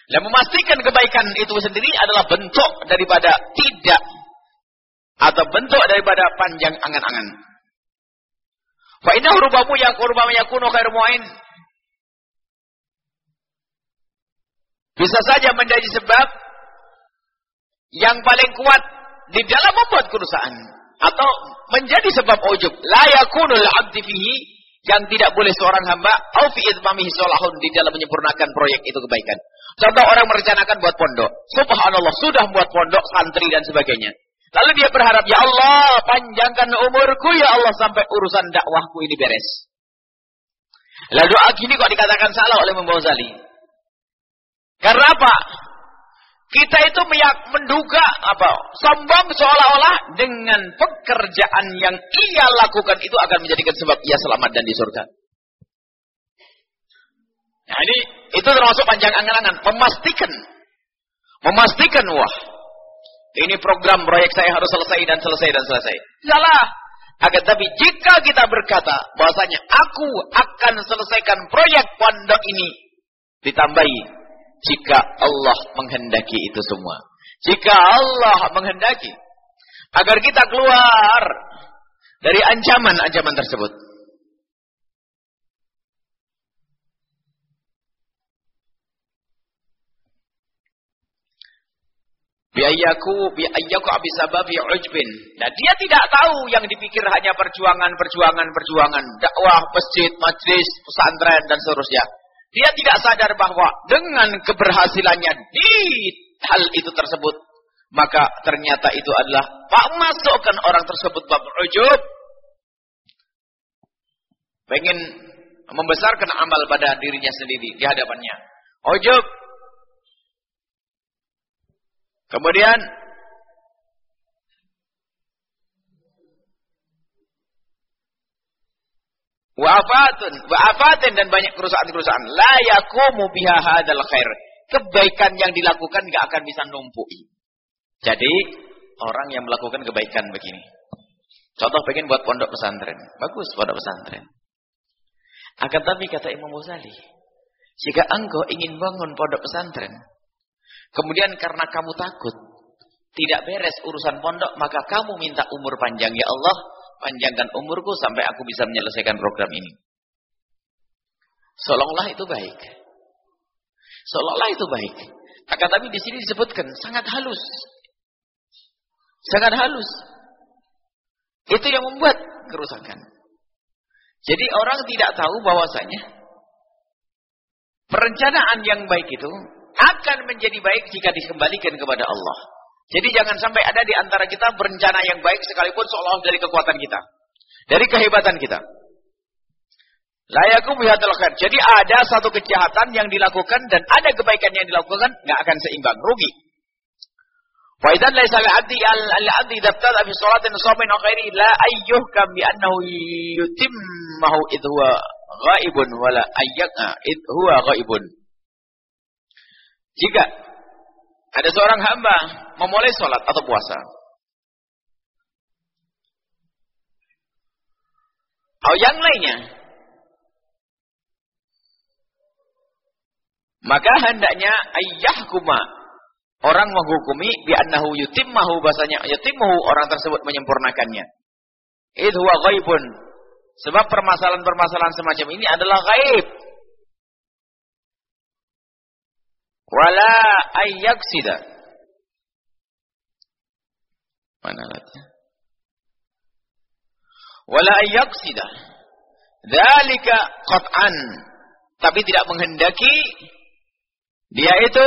Dan memastikan kebaikan itu sendiri adalah bentuk daripada tidak atau bentuk daripada panjang angan-angan. Fa inna rubamu yaqurbama yakunu khairu mu'in. Bisa saja menjadi sebab yang paling kuat di dalam membuat kerusakan atau menjadi sebab ujub la yakunul abdi fihi yang tidak boleh seorang hamba au fi idmamihi solahun di dalam menyempurnakan proyek itu kebaikan. Contoh orang merencanakan buat pondok. Subhanallah sudah buat pondok, santri dan sebagainya. Lalu dia berharap, ya Allah panjangkan umurku ya Allah sampai urusan dakwahku ini beres. Lalu doa gini kok dikatakan salah oleh Imam Ghazali. Karena apa? Kita itu menduga apa? Sombong seolah-olah dengan pekerjaan yang ia lakukan itu akan menjadikan sebab ia selamat dan di surga. Nah ini itu termasuk panjang angan-angan, memastikan memastikan wah ini program proyek saya harus selesai dan selesai dan selesai. Salah. Agar tapi jika kita berkata bahwasanya aku akan selesaikan proyek pondok ini ditambahi jika Allah menghendaki itu semua. Jika Allah menghendaki agar kita keluar dari ancaman-ancaman tersebut. Biayaku biayaku abisababi ujbin. Nah, dia tidak tahu yang dipikir hanya perjuangan, perjuangan, perjuangan, dakwah, masjid, majlis, pesantren dan seterusnya. Dia tidak sadar bahwa dengan keberhasilannya di hal itu tersebut, maka ternyata itu adalah pak masukkan orang tersebut bab ujub. Pengen membesarkan amal pada dirinya sendiri di hadapannya. Ujub. Kemudian Wa'afatun, wa'afatin dan banyak kerusakan-kerusakan. La yakumu biha hadal khair. Kebaikan yang dilakukan gak akan bisa numpuk. Jadi, orang yang melakukan kebaikan begini. Contoh pengen buat pondok pesantren. Bagus pondok pesantren. Akan tapi kata Imam Ghazali, jika engkau ingin bangun pondok pesantren, kemudian karena kamu takut tidak beres urusan pondok, maka kamu minta umur panjang ya Allah, panjangkan umurku sampai aku bisa menyelesaikan program ini. Seolah-olah itu baik. Seolah-olah itu baik. Akan tapi di sini disebutkan sangat halus. Sangat halus. Itu yang membuat kerusakan. Jadi orang tidak tahu bahwasanya perencanaan yang baik itu akan menjadi baik jika dikembalikan kepada Allah. Jadi jangan sampai ada di antara kita berencana yang baik sekalipun seolah dari kekuatan kita. Dari kehebatan kita. Layakum bihadal khair. Jadi ada satu kejahatan yang dilakukan dan ada kebaikan yang dilakukan, nggak akan seimbang, rugi. Wa idzan laisa al-'abdi al-'abdi dabtada fi salatin shamin aw la ayyuhkam bi annahu yutimmahu id huwa ghaibun wala ayyaka id huwa ghaibun. Jika ada seorang hamba memulai salat atau puasa. Atau yang lainnya. Maka hendaknya ayyahkuma Orang menghukumi bi annahu yutimmahu bahasanya yutimmahu orang tersebut menyempurnakannya. Itu huwa ghaibun. Sebab permasalahan-permasalahan semacam ini adalah gaib. Wala ayyaksida. Mana alatnya? Wala ayyaksida. Dzalika qat'an. Tapi tidak menghendaki dia itu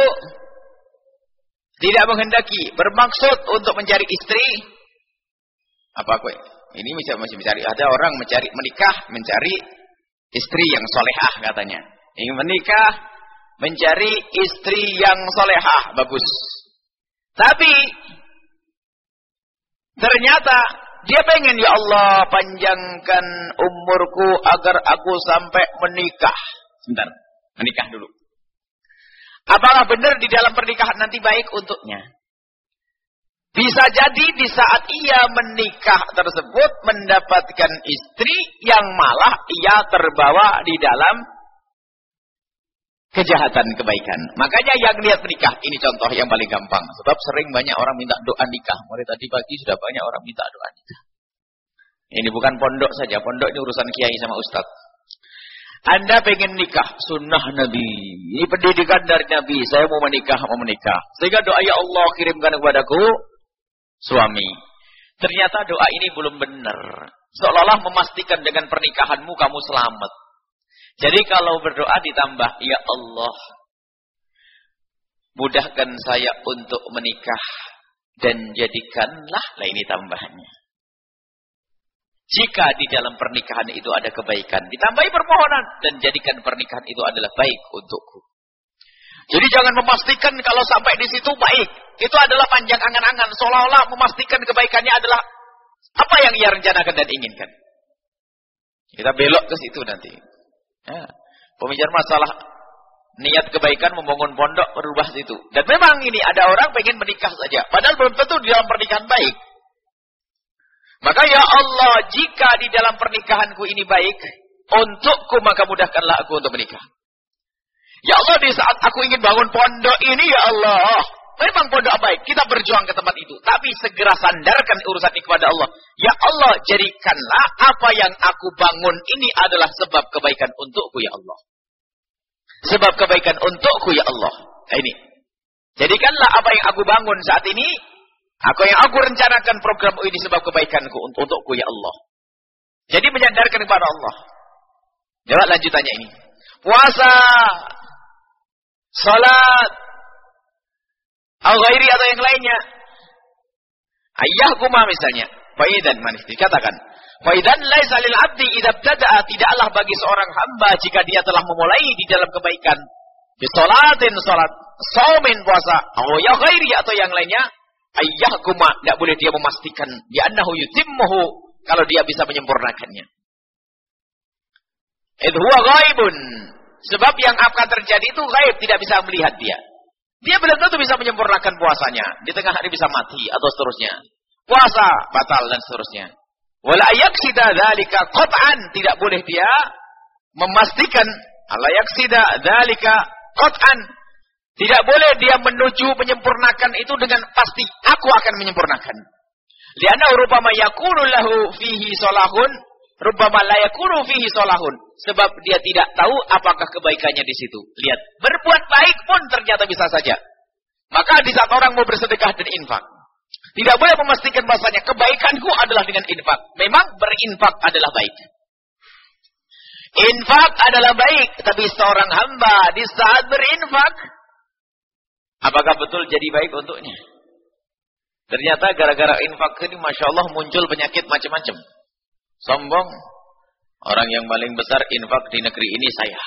tidak menghendaki, bermaksud untuk mencari istri. Apa kue? Ini bisa masih mencari. Ada orang mencari menikah, mencari istri yang solehah katanya. Ingin menikah, mencari istri yang solehah, bagus. Tapi ternyata dia pengen ya Allah panjangkan umurku agar aku sampai menikah. Sebentar, menikah dulu. Apakah benar di dalam pernikahan nanti baik untuknya? Bisa jadi di saat ia menikah tersebut mendapatkan istri yang malah ia terbawa di dalam kejahatan kebaikan. Makanya yang lihat menikah, ini contoh yang paling gampang. Sebab sering banyak orang minta doa nikah. Mulai tadi pagi sudah banyak orang minta doa nikah. Ini bukan pondok saja, pondok ini urusan kiai sama ustadz. Anda pengen nikah, sunnah Nabi. Ini pendidikan dari Nabi. Saya mau menikah, mau menikah. Sehingga doa ya Allah kirimkan kepadaku suami. Ternyata doa ini belum benar. Seolah-olah memastikan dengan pernikahanmu kamu selamat. Jadi kalau berdoa ditambah, ya Allah, mudahkan saya untuk menikah dan jadikanlah lah ini tambahnya. Jika di dalam pernikahan itu ada kebaikan, ditambahi permohonan dan jadikan pernikahan itu adalah baik untukku. Jadi jangan memastikan kalau sampai di situ baik. Itu adalah panjang angan-angan. Seolah-olah memastikan kebaikannya adalah apa yang ia rencanakan dan inginkan. Kita belok ke situ nanti. Ya. Masalah niat kebaikan membangun pondok berubah situ. Dan memang ini ada orang pengen menikah saja. Padahal belum tentu di dalam pernikahan baik. Maka ya Allah, jika di dalam pernikahanku ini baik, untukku maka mudahkanlah aku untuk menikah. Ya Allah, di saat aku ingin bangun pondok ini, ya Allah, memang pondok baik, kita berjuang ke tempat itu. Tapi segera sandarkan urusan ini kepada Allah. Ya Allah, jadikanlah apa yang aku bangun ini adalah sebab kebaikan untukku, ya Allah. Sebab kebaikan untukku, ya Allah. Nah, ini. Jadikanlah apa yang aku bangun saat ini Aku yang aku rencanakan program ini sebab kebaikanku untuk untukku ya Allah. Jadi menyadarkan kepada Allah. Jawab lanjutannya ini. Puasa, salat, al atau yang lainnya. Ayyahkuma misalnya. Faidan manis dikatakan. Faidan laisa lil abdi idza tidaklah bagi seorang hamba jika dia telah memulai di dalam kebaikan. Di salatin salat, saumin puasa, atau ya ghairi atau yang lainnya Ayah kuma tidak boleh dia memastikan ya annahu yutimmuhu kalau dia bisa menyempurnakannya. Itu huwa ghaibun. Sebab yang akan terjadi itu gaib, tidak bisa melihat dia. Dia belum tentu bisa menyempurnakan puasanya. Di tengah hari bisa mati atau seterusnya. Puasa batal dan seterusnya. Wala yaksida qat'an, tidak boleh dia memastikan ala yaksida qat'an. Tidak boleh dia menuju menyempurnakan itu dengan pasti aku akan menyempurnakan. Lianna rupama yakunu lahu fihi solahun, rupama la yakunu fihi solahun. Sebab dia tidak tahu apakah kebaikannya di situ. Lihat, berbuat baik pun ternyata bisa saja. Maka di saat orang mau bersedekah dan infak, tidak boleh memastikan bahasanya kebaikanku adalah dengan infak. Memang berinfak adalah baik. Infak adalah baik, tapi seorang hamba di saat berinfak, apakah betul jadi baik untuknya? Ternyata gara-gara infak ini Masya Allah muncul penyakit macam-macam. Sombong. Orang yang paling besar infak di negeri ini saya.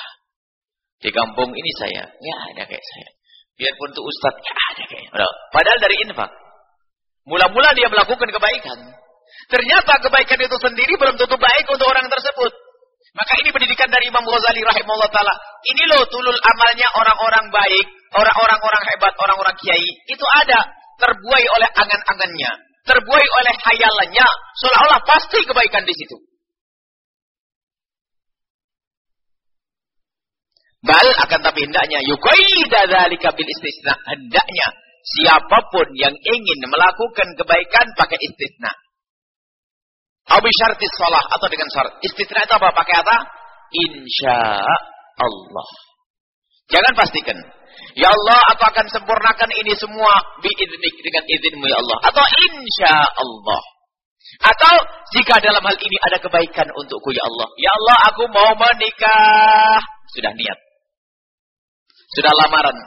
Di kampung ini saya. Ya ada kayak saya. Biarpun itu ustadz, ya ada kayak. Padahal dari infak. Mula-mula dia melakukan kebaikan. Ternyata kebaikan itu sendiri belum tentu baik untuk orang tersebut. Maka ini pendidikan dari Imam Ghazali rahimahullah ta'ala. Ini loh tulul amalnya orang-orang baik, orang-orang orang hebat, orang-orang kiai. Itu ada terbuai oleh angan-angannya, terbuai oleh hayalannya, seolah-olah pasti kebaikan di situ. Bal akan tapi hendaknya yuqaida dzalika bil istisna. Hendaknya siapa pun yang ingin melakukan kebaikan pakai istisna. Abi syartis salah atau dengan syarat. Istisna itu apa? Pakai apa? Insya Allah. Jangan pastikan. Ya Allah, aku akan sempurnakan ini semua biiznik dengan izinmu ya Allah. Atau insya Allah. Atau jika dalam hal ini ada kebaikan untukku ya Allah. Ya Allah, aku mau menikah. Sudah niat. Sudah lamaran.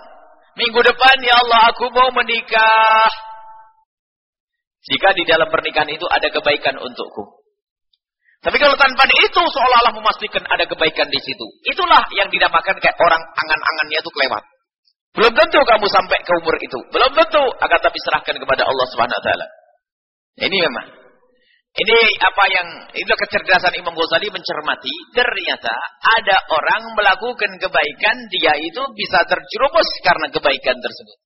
Minggu depan ya Allah aku mau menikah. Jika di dalam pernikahan itu ada kebaikan untukku. Tapi kalau tanpa itu seolah-olah memastikan ada kebaikan di situ. Itulah yang dinamakan kayak orang angan-angannya itu kelewat. Belum tentu kamu sampai ke umur itu. Belum tentu akan tapi serahkan kepada Allah Subhanahu taala. Ini memang ini apa yang itu kecerdasan Imam Ghazali mencermati. Ternyata ada orang melakukan kebaikan, dia itu bisa terjerumus karena kebaikan tersebut.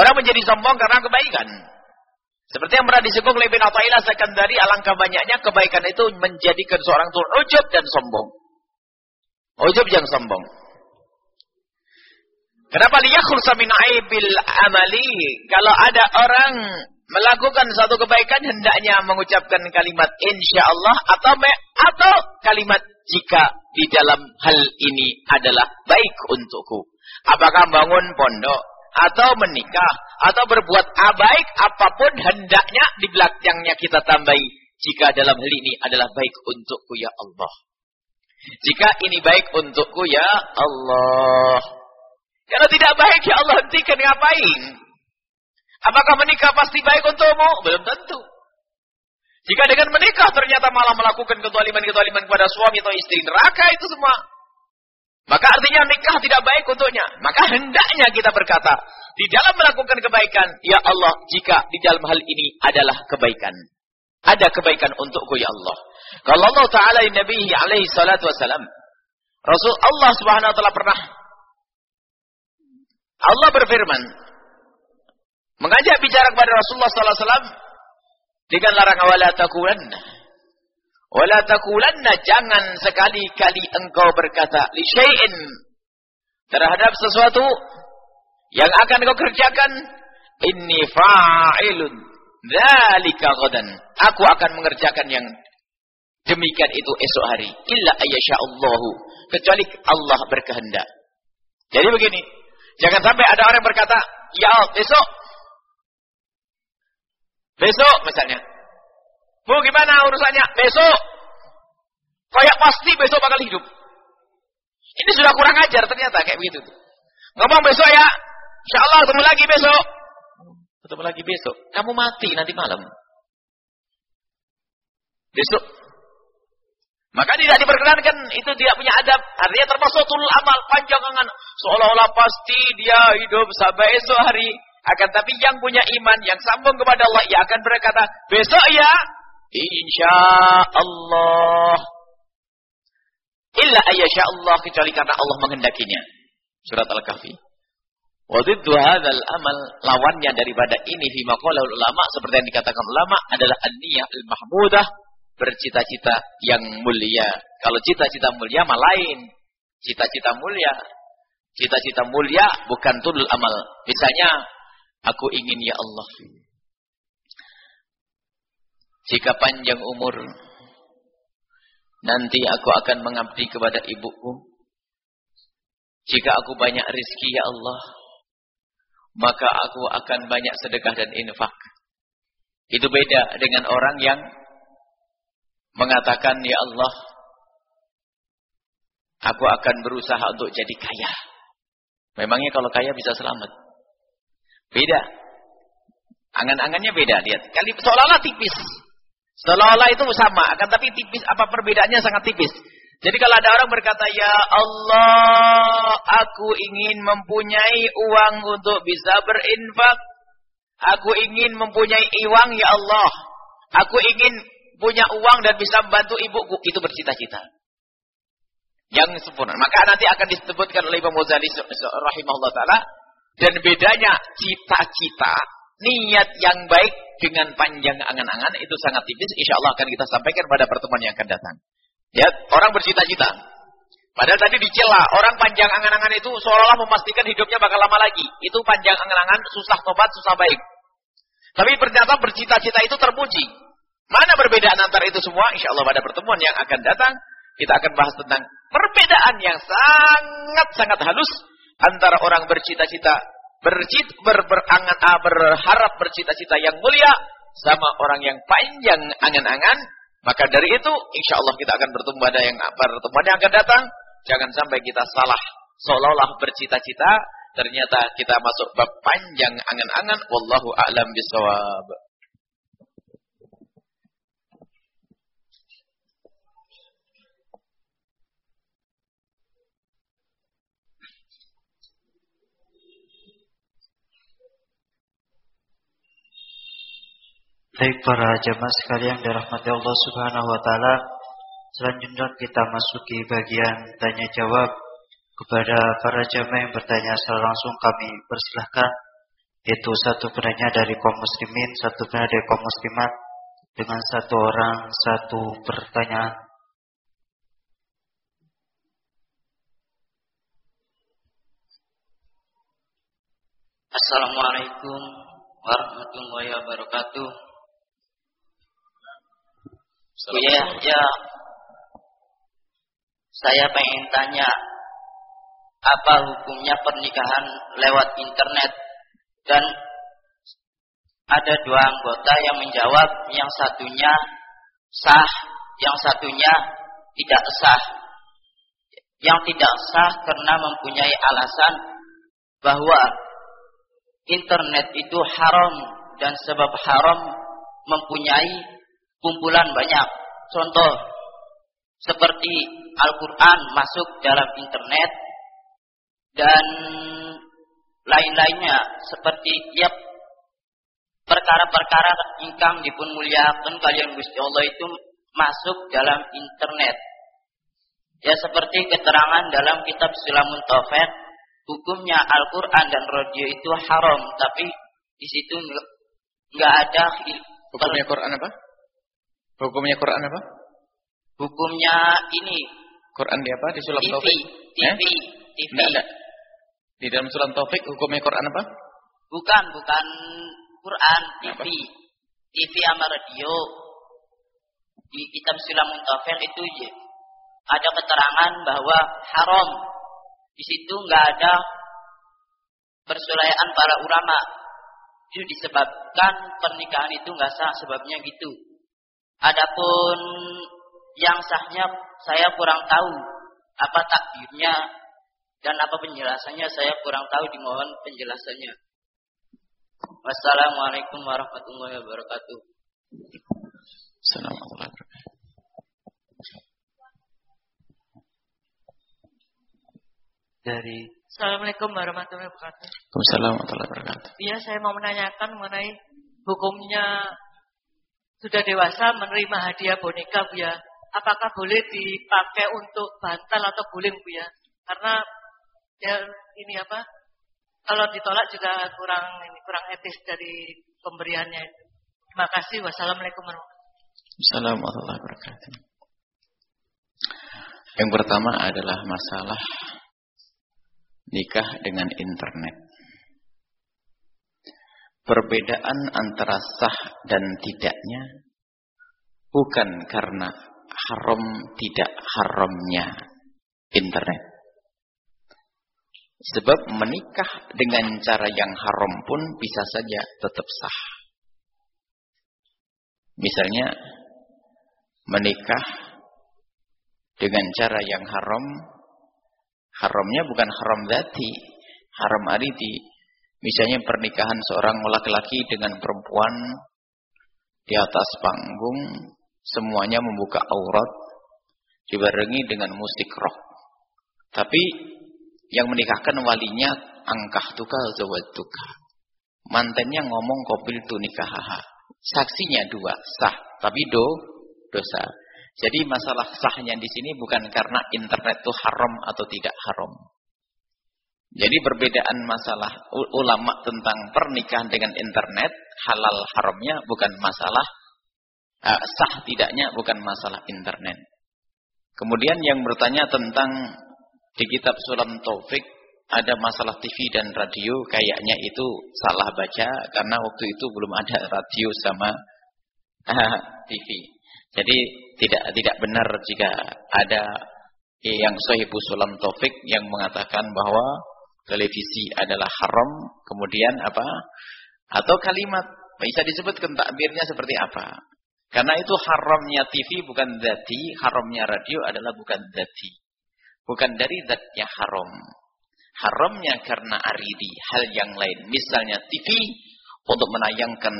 Orang menjadi sombong karena kebaikan. Seperti yang pernah disinggung oleh bin Atta'illah Sekandari, alangkah banyaknya kebaikan itu menjadikan seorang itu ujub dan sombong. Ujub yang sombong. Kenapa liyakhulsa min aibil amali? Kalau ada orang melakukan satu kebaikan hendaknya mengucapkan kalimat insya Allah atau atau kalimat jika di dalam hal ini adalah baik untukku. Apakah bangun pondok atau menikah atau berbuat baik apa pun hendaknya di belakangnya kita tambahi jika dalam hal ini adalah baik untukku ya Allah. Jika ini baik untukku ya Allah. Kalau tidak baik ya Allah hentikan ngapain? Apakah menikah pasti baik untukmu? Belum tentu. Jika dengan menikah ternyata malah melakukan ketoliman-ketoliman kepada suami atau istri, neraka itu semua. Maka artinya nikah tidak baik untuknya. Maka hendaknya kita berkata, di dalam melakukan kebaikan, ya Allah, jika di dalam hal ini adalah kebaikan. Ada kebaikan untukku ya Allah. Kalau Allah Ta'ala Nabi alaihi salatu wasalam, Rasul Allah Subhanahu wa taala pernah Allah berfirman, mengajak bicara kepada Rasulullah sallallahu alaihi wasallam dengan larangan wala takulanna. Wala takulanna jangan sekali-kali engkau berkata li syai'in terhadap sesuatu yang akan kau kerjakan inni fa'ilun dzalika ghadan. Aku akan mengerjakan yang demikian itu esok hari illa ayyasha'allahu kecuali Allah berkehendak. Jadi begini, jangan sampai ada orang yang berkata, "Ya, besok Besok misalnya. Bu gimana urusannya? Besok. Kayak pasti besok bakal hidup. Ini sudah kurang ajar ternyata kayak begitu. Ngomong besok ya. Insya Allah ketemu lagi besok. Ketemu lagi besok. Kamu mati nanti malam. Besok. Maka tidak diperkenankan itu tidak punya adab. Artinya termasuk tulul amal panjang angan. Seolah-olah pasti dia hidup sampai esok hari. Akan tapi yang punya iman, yang sambung kepada Allah, ia akan berkata, besok ya, insya Allah. Illa ayyasha Allah, kecuali karena Allah menghendakinya. Surat Al-Kahfi. Wadiddu hadzal amal lawannya daripada ini fi maqalah ulama seperti yang dikatakan ulama adalah an-niyah al-mahmudah bercita-cita yang mulia. Kalau cita-cita mulia mah lain. Cita-cita mulia. Cita-cita mulia bukan tudul amal. Misalnya aku ingin ya Allah jika panjang umur nanti aku akan mengabdi kepada ibuku. Jika aku banyak rizki ya Allah maka aku akan banyak sedekah dan infak. Itu beda dengan orang yang mengatakan, Ya Allah, aku akan berusaha untuk jadi kaya. Memangnya kalau kaya bisa selamat? Beda. Angan-angannya beda. Lihat, kali seolah-olah tipis. Seolah-olah itu sama, akan tapi tipis. Apa perbedaannya sangat tipis. Jadi kalau ada orang berkata, Ya Allah, aku ingin mempunyai uang untuk bisa berinfak. Aku ingin mempunyai uang, Ya Allah. Aku ingin punya uang dan bisa membantu ibuku. Itu bercita-cita. Yang sempurna. Maka nanti akan disebutkan oleh Imam Muzali rahimahullah ta'ala. Dan bedanya cita-cita, niat yang baik dengan panjang angan-angan itu sangat tipis. Insya Allah akan kita sampaikan pada pertemuan yang akan datang. Ya, orang bercita-cita. Padahal tadi dicela, orang panjang angan-angan itu seolah-olah memastikan hidupnya bakal lama lagi. Itu panjang angan-angan, susah tobat, susah baik. Tapi ternyata bercita-cita itu terpuji. Mana perbedaan antara itu semua? Insya Allah pada pertemuan yang akan datang, kita akan bahas tentang perbedaan yang sangat-sangat halus antara orang bercita-cita, bercita, ber, berangan, ah, berharap bercita-cita yang mulia, sama orang yang panjang angan-angan, maka dari itu, insya Allah kita akan bertemu pada yang pertemuan yang akan datang. Jangan sampai kita salah seolah-olah bercita-cita, ternyata kita masuk bab panjang angan-angan. Wallahu a'lam bisawab. Baik para jemaah sekalian dirahmati Allah Subhanahu wa taala. Selanjutnya kita masuki bagian tanya jawab kepada para jemaah yang bertanya secara langsung kami persilahkan yaitu satu penanya dari kaum muslimin, satu penanya dari kaum muslimat dengan satu orang satu pertanyaan. Assalamualaikum warahmatullahi wabarakatuh. Ya, ya. Saya pengen tanya apa hukumnya pernikahan lewat internet dan ada dua anggota yang menjawab yang satunya sah, yang satunya tidak sah. Yang tidak sah karena mempunyai alasan bahwa internet itu haram dan sebab haram mempunyai kumpulan banyak. Contoh seperti Al-Quran masuk dalam internet dan lain-lainnya seperti ya perkara-perkara ingkang dipun muliakan kalian Gusti Allah itu masuk dalam internet. Ya seperti keterangan dalam kitab Sulamun Tauhid hukumnya Al-Quran dan radio itu haram, tapi di situ nggak ada hukumnya Quran apa? Hukumnya Quran apa? Hukumnya ini. Quran di apa? Di sulam TV, taufik? TV, eh? TV. Nggak, enggak. Di dalam sulam taufik hukumnya Quran apa? Bukan, bukan Quran, TV. Apa? TV sama radio. Di kitab sulam taufik itu ada keterangan bahwa haram. Di situ nggak ada persulaian para ulama. Itu disebabkan pernikahan itu nggak sah sebabnya gitu. Adapun yang sahnya saya kurang tahu apa takdirnya dan apa penjelasannya saya kurang tahu dimohon penjelasannya. Wassalamualaikum warahmatullahi wabarakatuh. Assalamualaikum dari Assalamualaikum warahmatullahi wabarakatuh. Waalaikumsalam warahmatullahi wabarakatuh. Iya, saya mau menanyakan mengenai hukumnya sudah dewasa menerima hadiah boneka Bu ya, apakah boleh dipakai untuk bantal atau guling Bu ya? Karena ya ini apa? kalau ditolak juga kurang ini kurang etis dari pemberiannya. Terima kasih. Wassalamualaikum warahmatullahi wabarakatuh. Yang pertama adalah masalah nikah dengan internet. Perbedaan antara sah dan tidaknya bukan karena haram tidak haramnya internet. Sebab menikah dengan cara yang haram pun bisa saja tetap sah. Misalnya menikah dengan cara yang haram, haramnya bukan haram dati, haram ariti. Misalnya pernikahan seorang laki-laki dengan perempuan di atas panggung, semuanya membuka aurat, dibarengi dengan musik rock. Tapi yang menikahkan walinya angkah tuka zawatuka. Mantannya ngomong kopil tu nikahaha. Saksinya dua, sah. Tapi do, dosa. Jadi masalah sahnya di sini bukan karena internet itu haram atau tidak haram. Jadi perbedaan masalah ulama tentang pernikahan dengan internet, halal haramnya bukan masalah uh, sah tidaknya bukan masalah internet. Kemudian yang bertanya tentang di kitab Sulam Taufik ada masalah TV dan radio kayaknya itu salah baca karena waktu itu belum ada radio sama uh, TV. Jadi tidak tidak benar jika ada yang Sohibu Sulam Taufik yang mengatakan bahwa televisi adalah haram, kemudian apa? Atau kalimat bisa disebutkan takbirnya seperti apa? Karena itu haramnya TV bukan dati, haramnya radio adalah bukan dati. Bukan dari zatnya haram. Haramnya karena aridi, hal yang lain. Misalnya TV untuk menayangkan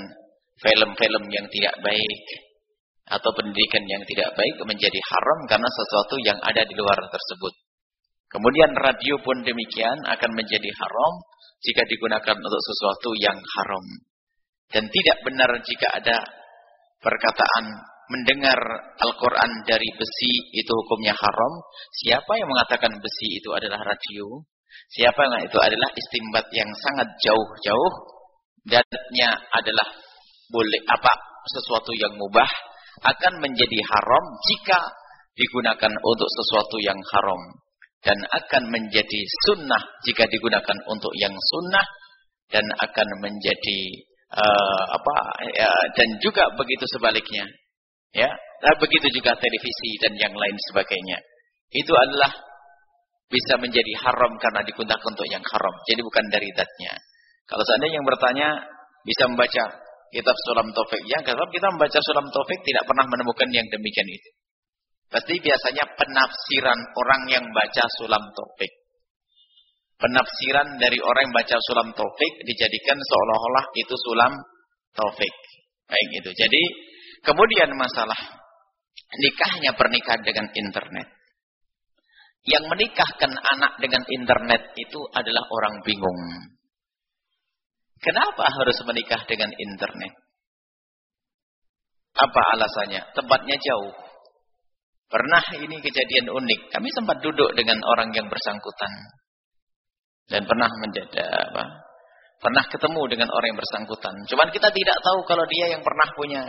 film-film yang tidak baik. Atau pendidikan yang tidak baik menjadi haram karena sesuatu yang ada di luar tersebut. Kemudian radio pun demikian akan menjadi haram jika digunakan untuk sesuatu yang haram. Dan tidak benar jika ada perkataan mendengar Al-Quran dari besi itu hukumnya haram. Siapa yang mengatakan besi itu adalah radio? Siapa yang itu adalah istimbat yang sangat jauh-jauh. Dannya adalah boleh apa sesuatu yang mubah akan menjadi haram jika digunakan untuk sesuatu yang haram dan akan menjadi sunnah jika digunakan untuk yang sunnah dan akan menjadi uh, apa ya, dan juga begitu sebaliknya ya. Dan begitu juga televisi dan yang lain sebagainya. Itu adalah bisa menjadi haram karena digunakan untuk yang haram. Jadi bukan dari datnya. Kalau seandainya yang bertanya bisa membaca kitab Sulam Taufik? Ya kalau kita membaca Sulam Taufik tidak pernah menemukan yang demikian itu pasti biasanya penafsiran orang yang baca Sulam Taufik penafsiran dari orang yang baca sulam taufik dijadikan seolah-olah itu sulam taufik. Baik itu. Jadi kemudian masalah nikahnya pernikahan dengan internet. Yang menikahkan anak dengan internet itu adalah orang bingung. Kenapa harus menikah dengan internet? Apa alasannya? Tempatnya jauh. Pernah ini kejadian unik. Kami sempat duduk dengan orang yang bersangkutan dan pernah menjadi apa? Pernah ketemu dengan orang yang bersangkutan. Cuman kita tidak tahu kalau dia yang pernah punya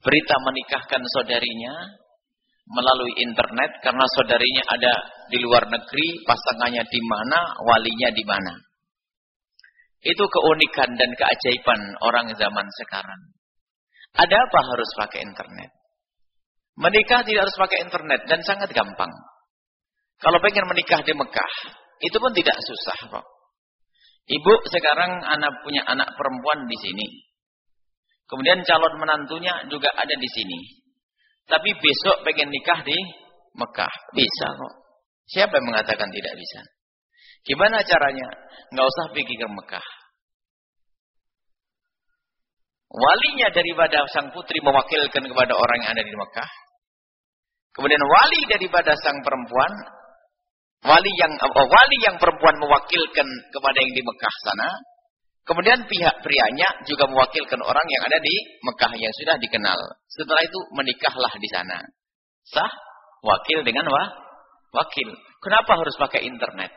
berita menikahkan saudarinya melalui internet karena saudarinya ada di luar negeri, pasangannya di mana, walinya di mana. Itu keunikan dan keajaiban orang zaman sekarang. Ada apa harus pakai internet? Menikah tidak harus pakai internet dan sangat gampang. Kalau pengen menikah di Mekah, itu pun tidak susah kok. Ibu sekarang anak punya anak perempuan di sini. Kemudian calon menantunya juga ada di sini. Tapi besok pengen nikah di Mekah. Bisa kok. Siapa yang mengatakan tidak bisa? Gimana caranya? Nggak usah pergi ke Mekah. Walinya daripada sang putri mewakilkan kepada orang yang ada di Mekah. Kemudian wali daripada sang perempuan wali yang oh, wali yang perempuan mewakilkan kepada yang di Mekah sana. Kemudian pihak prianya juga mewakilkan orang yang ada di Mekah yang sudah dikenal. Setelah itu menikahlah di sana. Sah? Wakil dengan wa? Wakil. Kenapa harus pakai internet?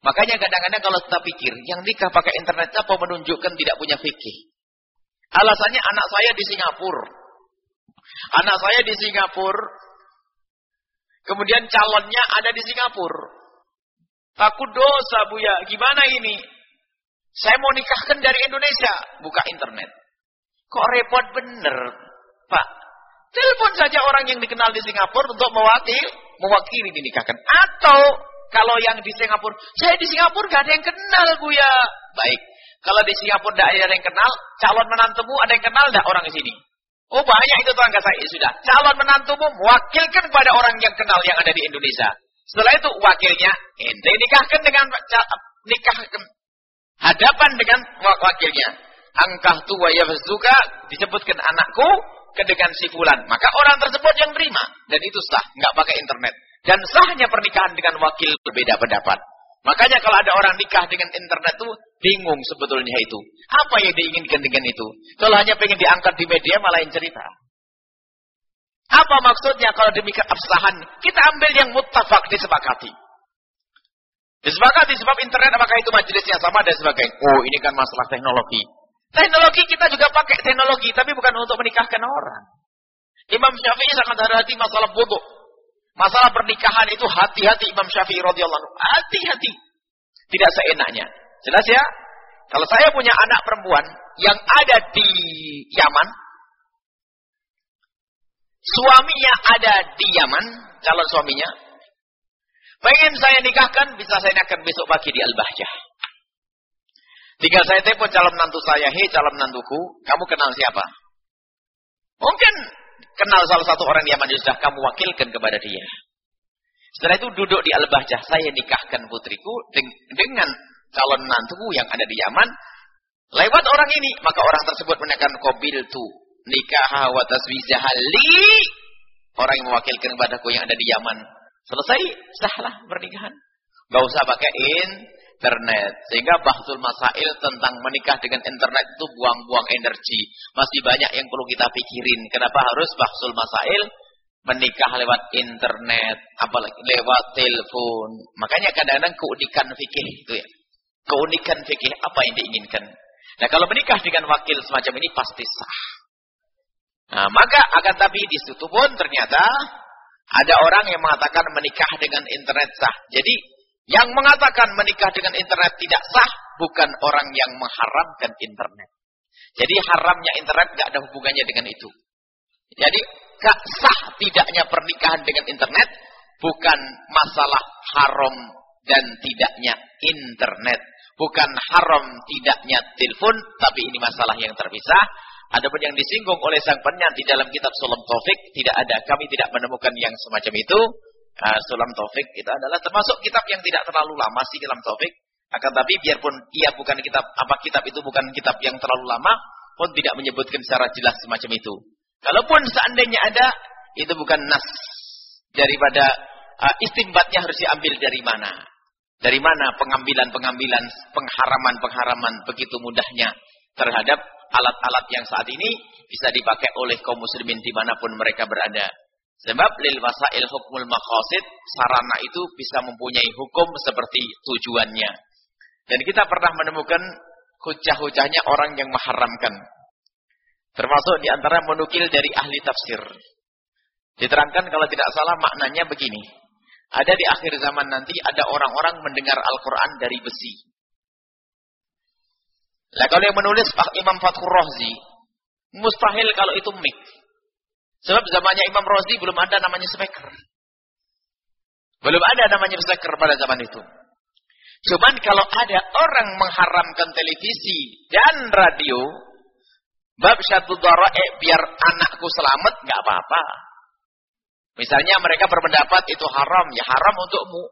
Makanya kadang-kadang kalau kita pikir, yang nikah pakai internet apa menunjukkan tidak punya fikih. Alasannya anak saya di Singapura. Anak saya di Singapura. Kemudian calonnya ada di Singapura. Takut dosa, Bu ya. Gimana ini? Saya mau nikahkan dari Indonesia. Buka internet. Kok repot bener, Pak? Telepon saja orang yang dikenal di Singapura untuk mewakili, mewakili dinikahkan. Atau kalau yang di Singapura, saya di Singapura gak ada yang kenal, Bu ya. Baik. Kalau di Singapura tidak ada yang kenal, calon menantumu ada yang kenal tidak orang di sini? Oh banyak itu tetangga saya. Ya, sudah. Calon menantumu mewakilkan kepada orang yang kenal yang ada di Indonesia. Setelah itu wakilnya, ente nikahkan dengan nikahkan hadapan dengan wakilnya. Angkah tua ya juga disebutkan anakku ke dengan si fulan. Maka orang tersebut yang terima dan itu sah, nggak pakai internet. Dan sahnya pernikahan dengan wakil berbeda pendapat. Makanya kalau ada orang nikah dengan internet itu bingung sebetulnya itu. Apa yang diinginkan dengan itu? Kalau hanya pengen diangkat di media malah yang cerita. Apa maksudnya kalau demikian absahan? Kita ambil yang muttafaq disepakati. Disepakati sebab internet apakah itu majelis yang sama dan sebagainya. Oh ini kan masalah teknologi. Teknologi kita juga pakai teknologi tapi bukan untuk menikahkan orang. Imam Syafi'i sangat hati-hati masalah bodoh. Masalah pernikahan itu hati-hati Imam Syafi'i radhiyallahu anhu. Hati-hati. Tidak seenaknya. Jelas ya? Kalau saya punya anak perempuan yang ada di Yaman, suaminya ada di Yaman, calon suaminya, pengen saya nikahkan, bisa saya nikahkan besok pagi di Al-Bahjah. Tinggal saya telepon calon menantu saya, hei calon menantuku, kamu kenal siapa? Mungkin kenal salah satu orang Yaman yang sudah kamu wakilkan kepada dia. Setelah itu duduk di Al-Bahjah, saya nikahkan putriku dengan calon menantuku yang ada di Yaman. Lewat orang ini, maka orang tersebut menekan kobil tu nikah wa taswijahali. Orang yang mewakilkan kepadaku yang ada di Yaman. Selesai, sahlah pernikahan. Gak usah pakai internet. Sehingga bahsul masail tentang menikah dengan internet itu buang-buang energi. Masih banyak yang perlu kita pikirin. Kenapa harus bahsul masail menikah lewat internet, apalagi lewat telepon. Makanya kadang-kadang keunikan fikih itu ya. Keunikan fikih apa yang diinginkan. Nah kalau menikah dengan wakil semacam ini pasti sah. Nah, maka akan tapi di situ pun ternyata ada orang yang mengatakan menikah dengan internet sah. Jadi yang mengatakan menikah dengan internet tidak sah bukan orang yang mengharamkan internet. Jadi haramnya internet tidak ada hubungannya dengan itu. Jadi gak sah tidaknya pernikahan dengan internet bukan masalah haram dan tidaknya internet. Bukan haram tidaknya telepon, tapi ini masalah yang terpisah. Adapun yang disinggung oleh sang penyanyi di dalam kitab Sulam Taufik tidak ada. Kami tidak menemukan yang semacam itu. Uh, Sulam Taufik itu adalah termasuk kitab yang tidak terlalu lama sih dalam Taufik. Akan tapi biarpun ia bukan kitab apa kitab itu bukan kitab yang terlalu lama pun tidak menyebutkan secara jelas semacam itu. Kalaupun seandainya ada itu bukan nas daripada uh, istimbatnya harus diambil dari mana? Dari mana pengambilan-pengambilan pengharaman-pengharaman begitu mudahnya terhadap alat-alat yang saat ini bisa dipakai oleh kaum muslimin di mana pun mereka berada. Sebab lil wasail hukmul maqasid, sarana itu bisa mempunyai hukum seperti tujuannya. Dan kita pernah menemukan hujah-hujahnya orang yang mengharamkan. Termasuk di antara menukil dari ahli tafsir. Diterangkan kalau tidak salah maknanya begini. Ada di akhir zaman nanti ada orang-orang mendengar Al-Quran dari besi. Lah kalau yang menulis Pak Imam Fathur Rozi, mustahil kalau itu mic. Sebab zamannya Imam Rozi belum ada namanya speaker. Belum ada namanya speaker pada zaman itu. Cuman kalau ada orang mengharamkan televisi dan radio, bab satu eh, biar anakku selamat, nggak apa-apa. Misalnya mereka berpendapat itu haram, ya haram untukmu.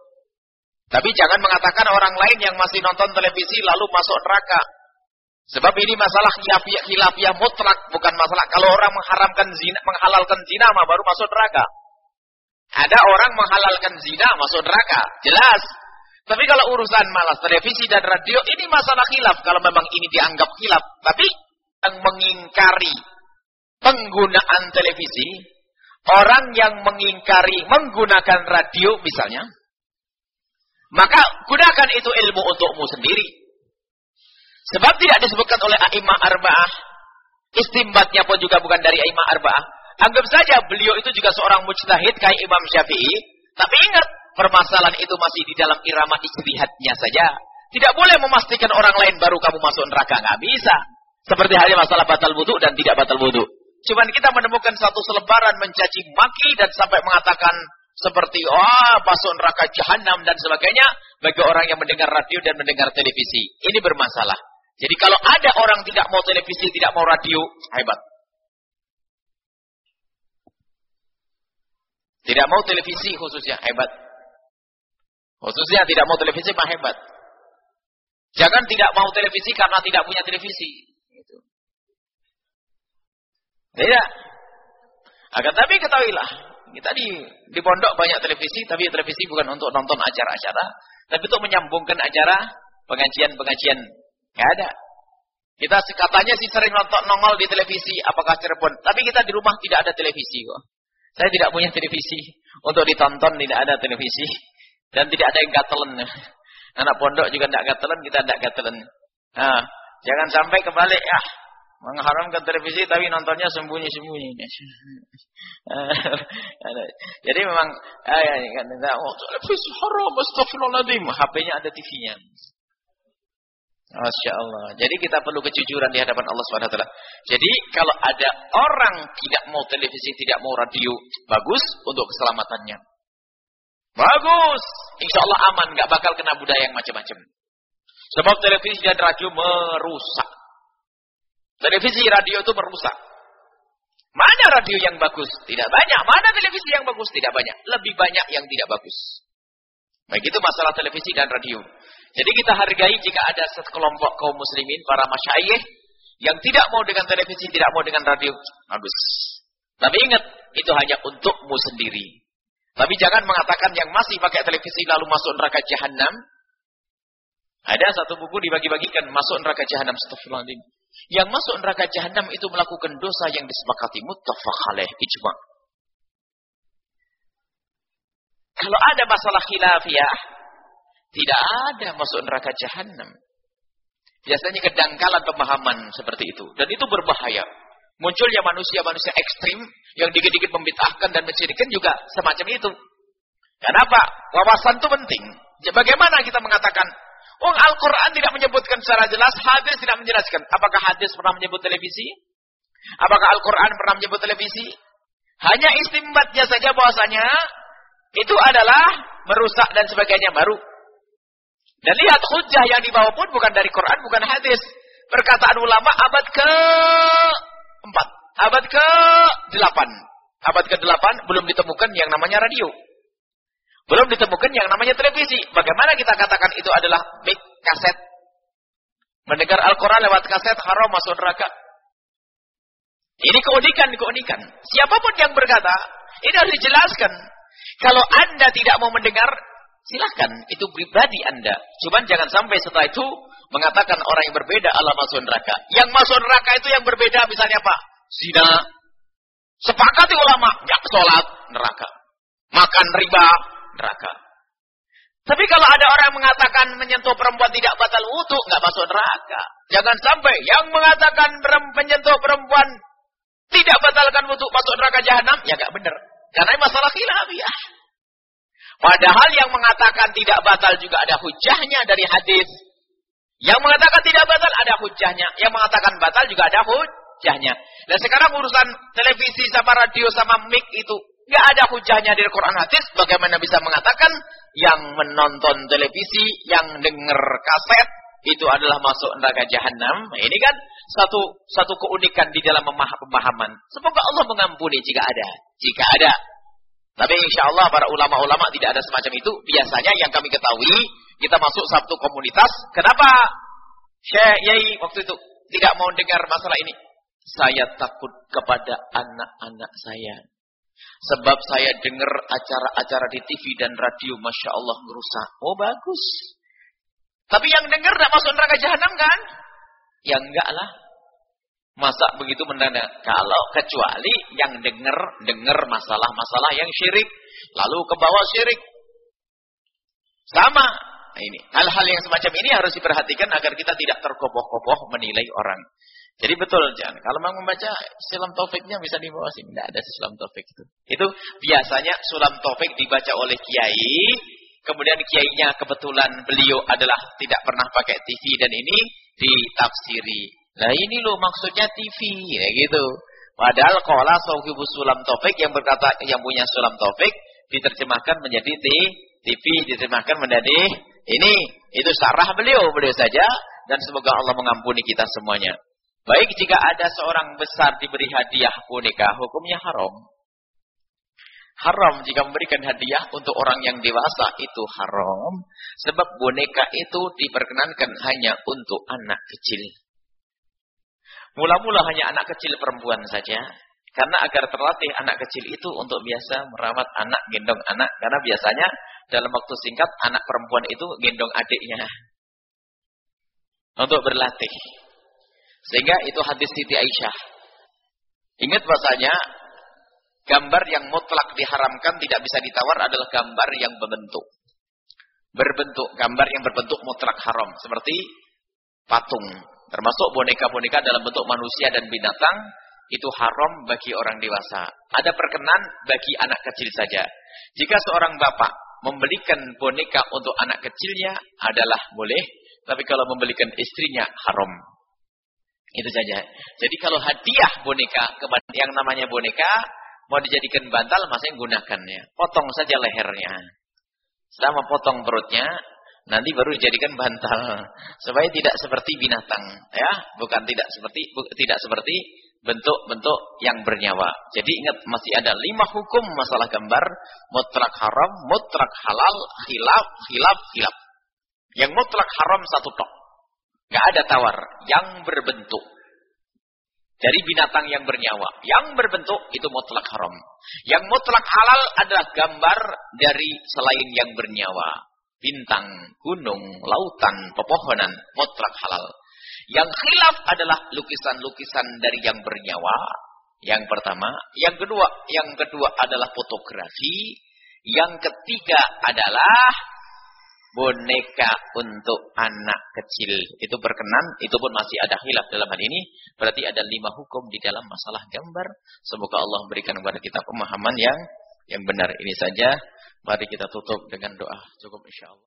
Tapi jangan mengatakan orang lain yang masih nonton televisi lalu masuk neraka. Sebab ini masalah khilafiyah, khilafiyah mutlak, bukan masalah kalau orang mengharamkan zina, menghalalkan zina mah baru masuk neraka. Ada orang menghalalkan zina masuk neraka, jelas. Tapi kalau urusan malas televisi dan radio ini masalah khilaf kalau memang ini dianggap khilaf. Tapi yang mengingkari penggunaan televisi, orang yang mengingkari menggunakan radio misalnya, Maka gunakan itu ilmu untukmu sendiri. Sebab tidak disebutkan oleh a'imah arba'ah. Istimbatnya pun juga bukan dari a'imah arba'ah. Anggap saja beliau itu juga seorang mujtahid kayak Imam Syafi'i. Tapi ingat, permasalahan itu masih di dalam irama istihadnya saja. Tidak boleh memastikan orang lain baru kamu masuk neraka. Nggak bisa. Seperti halnya masalah batal wudhu dan tidak batal wudhu. Cuman kita menemukan satu selebaran mencaci maki dan sampai mengatakan seperti oh masuk neraka jahanam dan sebagainya bagi orang yang mendengar radio dan mendengar televisi. Ini bermasalah. Jadi kalau ada orang tidak mau televisi, tidak mau radio, hebat. Tidak mau televisi khususnya, hebat. Khususnya tidak mau televisi, mah hebat. Jangan tidak mau televisi karena tidak punya televisi. Gitu. Tidak. Akan tapi ketahuilah, kita di di pondok banyak televisi, tapi televisi bukan untuk nonton acara-acara, tapi untuk menyambungkan acara pengajian-pengajian. Gak ada. Kita katanya sih sering nonton nongol di televisi, apakah Cirebon? Tapi kita di rumah tidak ada televisi kok. Saya tidak punya televisi untuk ditonton, tidak ada televisi dan tidak ada yang gatelen. Anak pondok juga tidak gatelen, kita tidak gatelen. Nah, jangan sampai kebalik ya. Mengharamkan televisi tapi nontonnya sembunyi-sembunyi. Jadi memang ah, ya, kan, oh, televisi haram, astagfirullahaladzim. HP-nya ada TV-nya. Masya Allah. Jadi kita perlu kejujuran di hadapan Allah SWT. Jadi kalau ada orang tidak mau televisi, tidak mau radio, bagus untuk keselamatannya. Bagus. Insya Allah aman, nggak bakal kena budaya yang macam-macam. Sebab televisi dan radio merusak. Televisi radio itu merusak. Mana radio yang bagus? Tidak banyak. Mana televisi yang bagus? Tidak banyak. Lebih banyak yang tidak bagus. Baik itu masalah televisi dan radio. Jadi kita hargai jika ada sekelompok kaum muslimin, para masyayikh, yang tidak mau dengan televisi, tidak mau dengan radio. Bagus. Tapi ingat, itu hanya untukmu sendiri. Tapi jangan mengatakan yang masih pakai televisi lalu masuk neraka jahanam. Ada satu buku dibagi-bagikan masuk neraka jahanam astagfirullahaladzim. Yang masuk neraka jahanam itu melakukan dosa yang disepakati muttafaq alaih ijma. Kalau ada masalah khilafiyah, tidak ada masuk neraka jahanam. Biasanya kedangkalan pemahaman seperti itu. Dan itu berbahaya. Munculnya manusia-manusia ekstrim yang dikit-dikit membitahkan dan mensyirikan juga semacam itu. Kenapa? Wawasan itu penting. Bagaimana kita mengatakan, oh Al-Quran tidak menyebutkan secara jelas, hadis tidak menjelaskan. Apakah hadis pernah menyebut televisi? Apakah Al-Quran pernah menyebut televisi? Hanya istimbatnya saja bahwasanya itu adalah merusak dan sebagainya baru. Dan lihat hujah yang dibawa pun bukan dari Quran, bukan hadis. Perkataan ulama abad ke empat, abad ke delapan, abad ke delapan belum ditemukan yang namanya radio. Belum ditemukan yang namanya televisi. Bagaimana kita katakan itu adalah mic kaset? Mendengar Al-Quran lewat kaset haram masuk neraka. Ini keunikan, keunikan. Siapa pun yang berkata, ini harus dijelaskan. Kalau anda tidak mau mendengar, Silahkan, itu pribadi Anda. Cuman jangan sampai setelah itu mengatakan orang yang berbeda Allah masuk neraka. Yang masuk neraka itu yang berbeda misalnya apa? Zina. Sepakati ulama, ya sholat, neraka. Makan riba, neraka. Tapi kalau ada orang yang mengatakan menyentuh perempuan tidak batal wudhu, nggak masuk neraka. Jangan sampai yang mengatakan menyentuh perempuan tidak batalkan wudhu masuk neraka jahanam, ya nggak benar. Karena masalah khilafiyah. Padahal yang mengatakan tidak batal juga ada hujahnya dari hadis. Yang mengatakan tidak batal ada hujahnya. Yang mengatakan batal juga ada hujahnya. Dan sekarang urusan televisi sama radio sama mic itu nggak ada hujahnya dari Quran hadis. Bagaimana bisa mengatakan yang menonton televisi, yang dengar kaset itu adalah masuk neraka jahanam. Ini kan satu satu keunikan di dalam pemahaman. Semoga Allah mengampuni jika ada. Jika ada tapi insya Allah para ulama-ulama tidak ada semacam itu. Biasanya yang kami ketahui, kita masuk satu komunitas. Kenapa Syekh Yai waktu itu tidak mau dengar masalah ini? Saya takut kepada anak-anak saya. Sebab saya dengar acara-acara di TV dan radio, Masya Allah merusak. Oh bagus. Tapi yang dengar tidak masuk neraka jahanam kan? Ya enggak lah. Masa begitu mendadak? Kalau kecuali yang dengar dengar masalah-masalah yang syirik, lalu ke bawah syirik. Sama ini. Hal-hal yang semacam ini harus diperhatikan agar kita tidak terkoboh-koboh menilai orang. Jadi betul, jangan. Kalau mau membaca sulam taufiknya bisa di bawah sini. Tidak ada sulam taufik itu. Itu biasanya sulam taufik dibaca oleh kiai. Kemudian kiainya kebetulan beliau adalah tidak pernah pakai TV dan ini ditafsiri. Nah ini loh maksudnya TV, ya gitu. Padahal kola sauhibu sulam taufik yang berkata yang punya sulam taufik diterjemahkan menjadi TV, diterjemahkan menjadi ini. Itu sarah beliau, beliau saja. Dan semoga Allah mengampuni kita semuanya. Baik jika ada seorang besar diberi hadiah boneka, hukumnya haram. Haram jika memberikan hadiah untuk orang yang dewasa itu haram. Sebab boneka itu diperkenankan hanya untuk anak kecil. Mula-mula hanya anak kecil perempuan saja. Karena agar terlatih anak kecil itu untuk biasa merawat anak, gendong anak. Karena biasanya dalam waktu singkat anak perempuan itu gendong adiknya. Untuk berlatih. Sehingga itu hadis Siti Aisyah. Ingat bahasanya, gambar yang mutlak diharamkan tidak bisa ditawar adalah gambar yang berbentuk. Berbentuk, gambar yang berbentuk mutlak haram. Seperti patung. Termasuk boneka-boneka dalam bentuk manusia dan binatang. Itu haram bagi orang dewasa. Ada perkenan bagi anak kecil saja. Jika seorang bapak membelikan boneka untuk anak kecilnya adalah boleh. Tapi kalau membelikan istrinya haram. Itu saja. Jadi kalau hadiah boneka yang namanya boneka mau dijadikan bantal, masanya gunakannya. Potong saja lehernya. Selama potong perutnya, nanti baru dijadikan bantal supaya tidak seperti binatang, ya, bukan tidak seperti bu, tidak seperti bentuk-bentuk yang bernyawa. Jadi ingat masih ada lima hukum masalah gambar, mutlak haram, mutlak halal, khilaf, khilaf, khilaf. Yang mutlak haram satu tok. Gak ada tawar. Yang berbentuk. Dari binatang yang bernyawa. Yang berbentuk itu mutlak haram. Yang mutlak halal adalah gambar dari selain yang bernyawa. Bintang, gunung, lautan, pepohonan. Mutlak halal. Yang khilaf adalah lukisan-lukisan dari yang bernyawa. Yang pertama. Yang kedua, yang kedua adalah fotografi. Yang ketiga adalah boneka untuk anak kecil itu berkenan, itu pun masih ada khilaf dalam hal ini. Berarti ada lima hukum di dalam masalah gambar. Semoga Allah memberikan kepada kita pemahaman yang yang benar ini saja. Mari kita tutup dengan doa. Cukup insya Allah.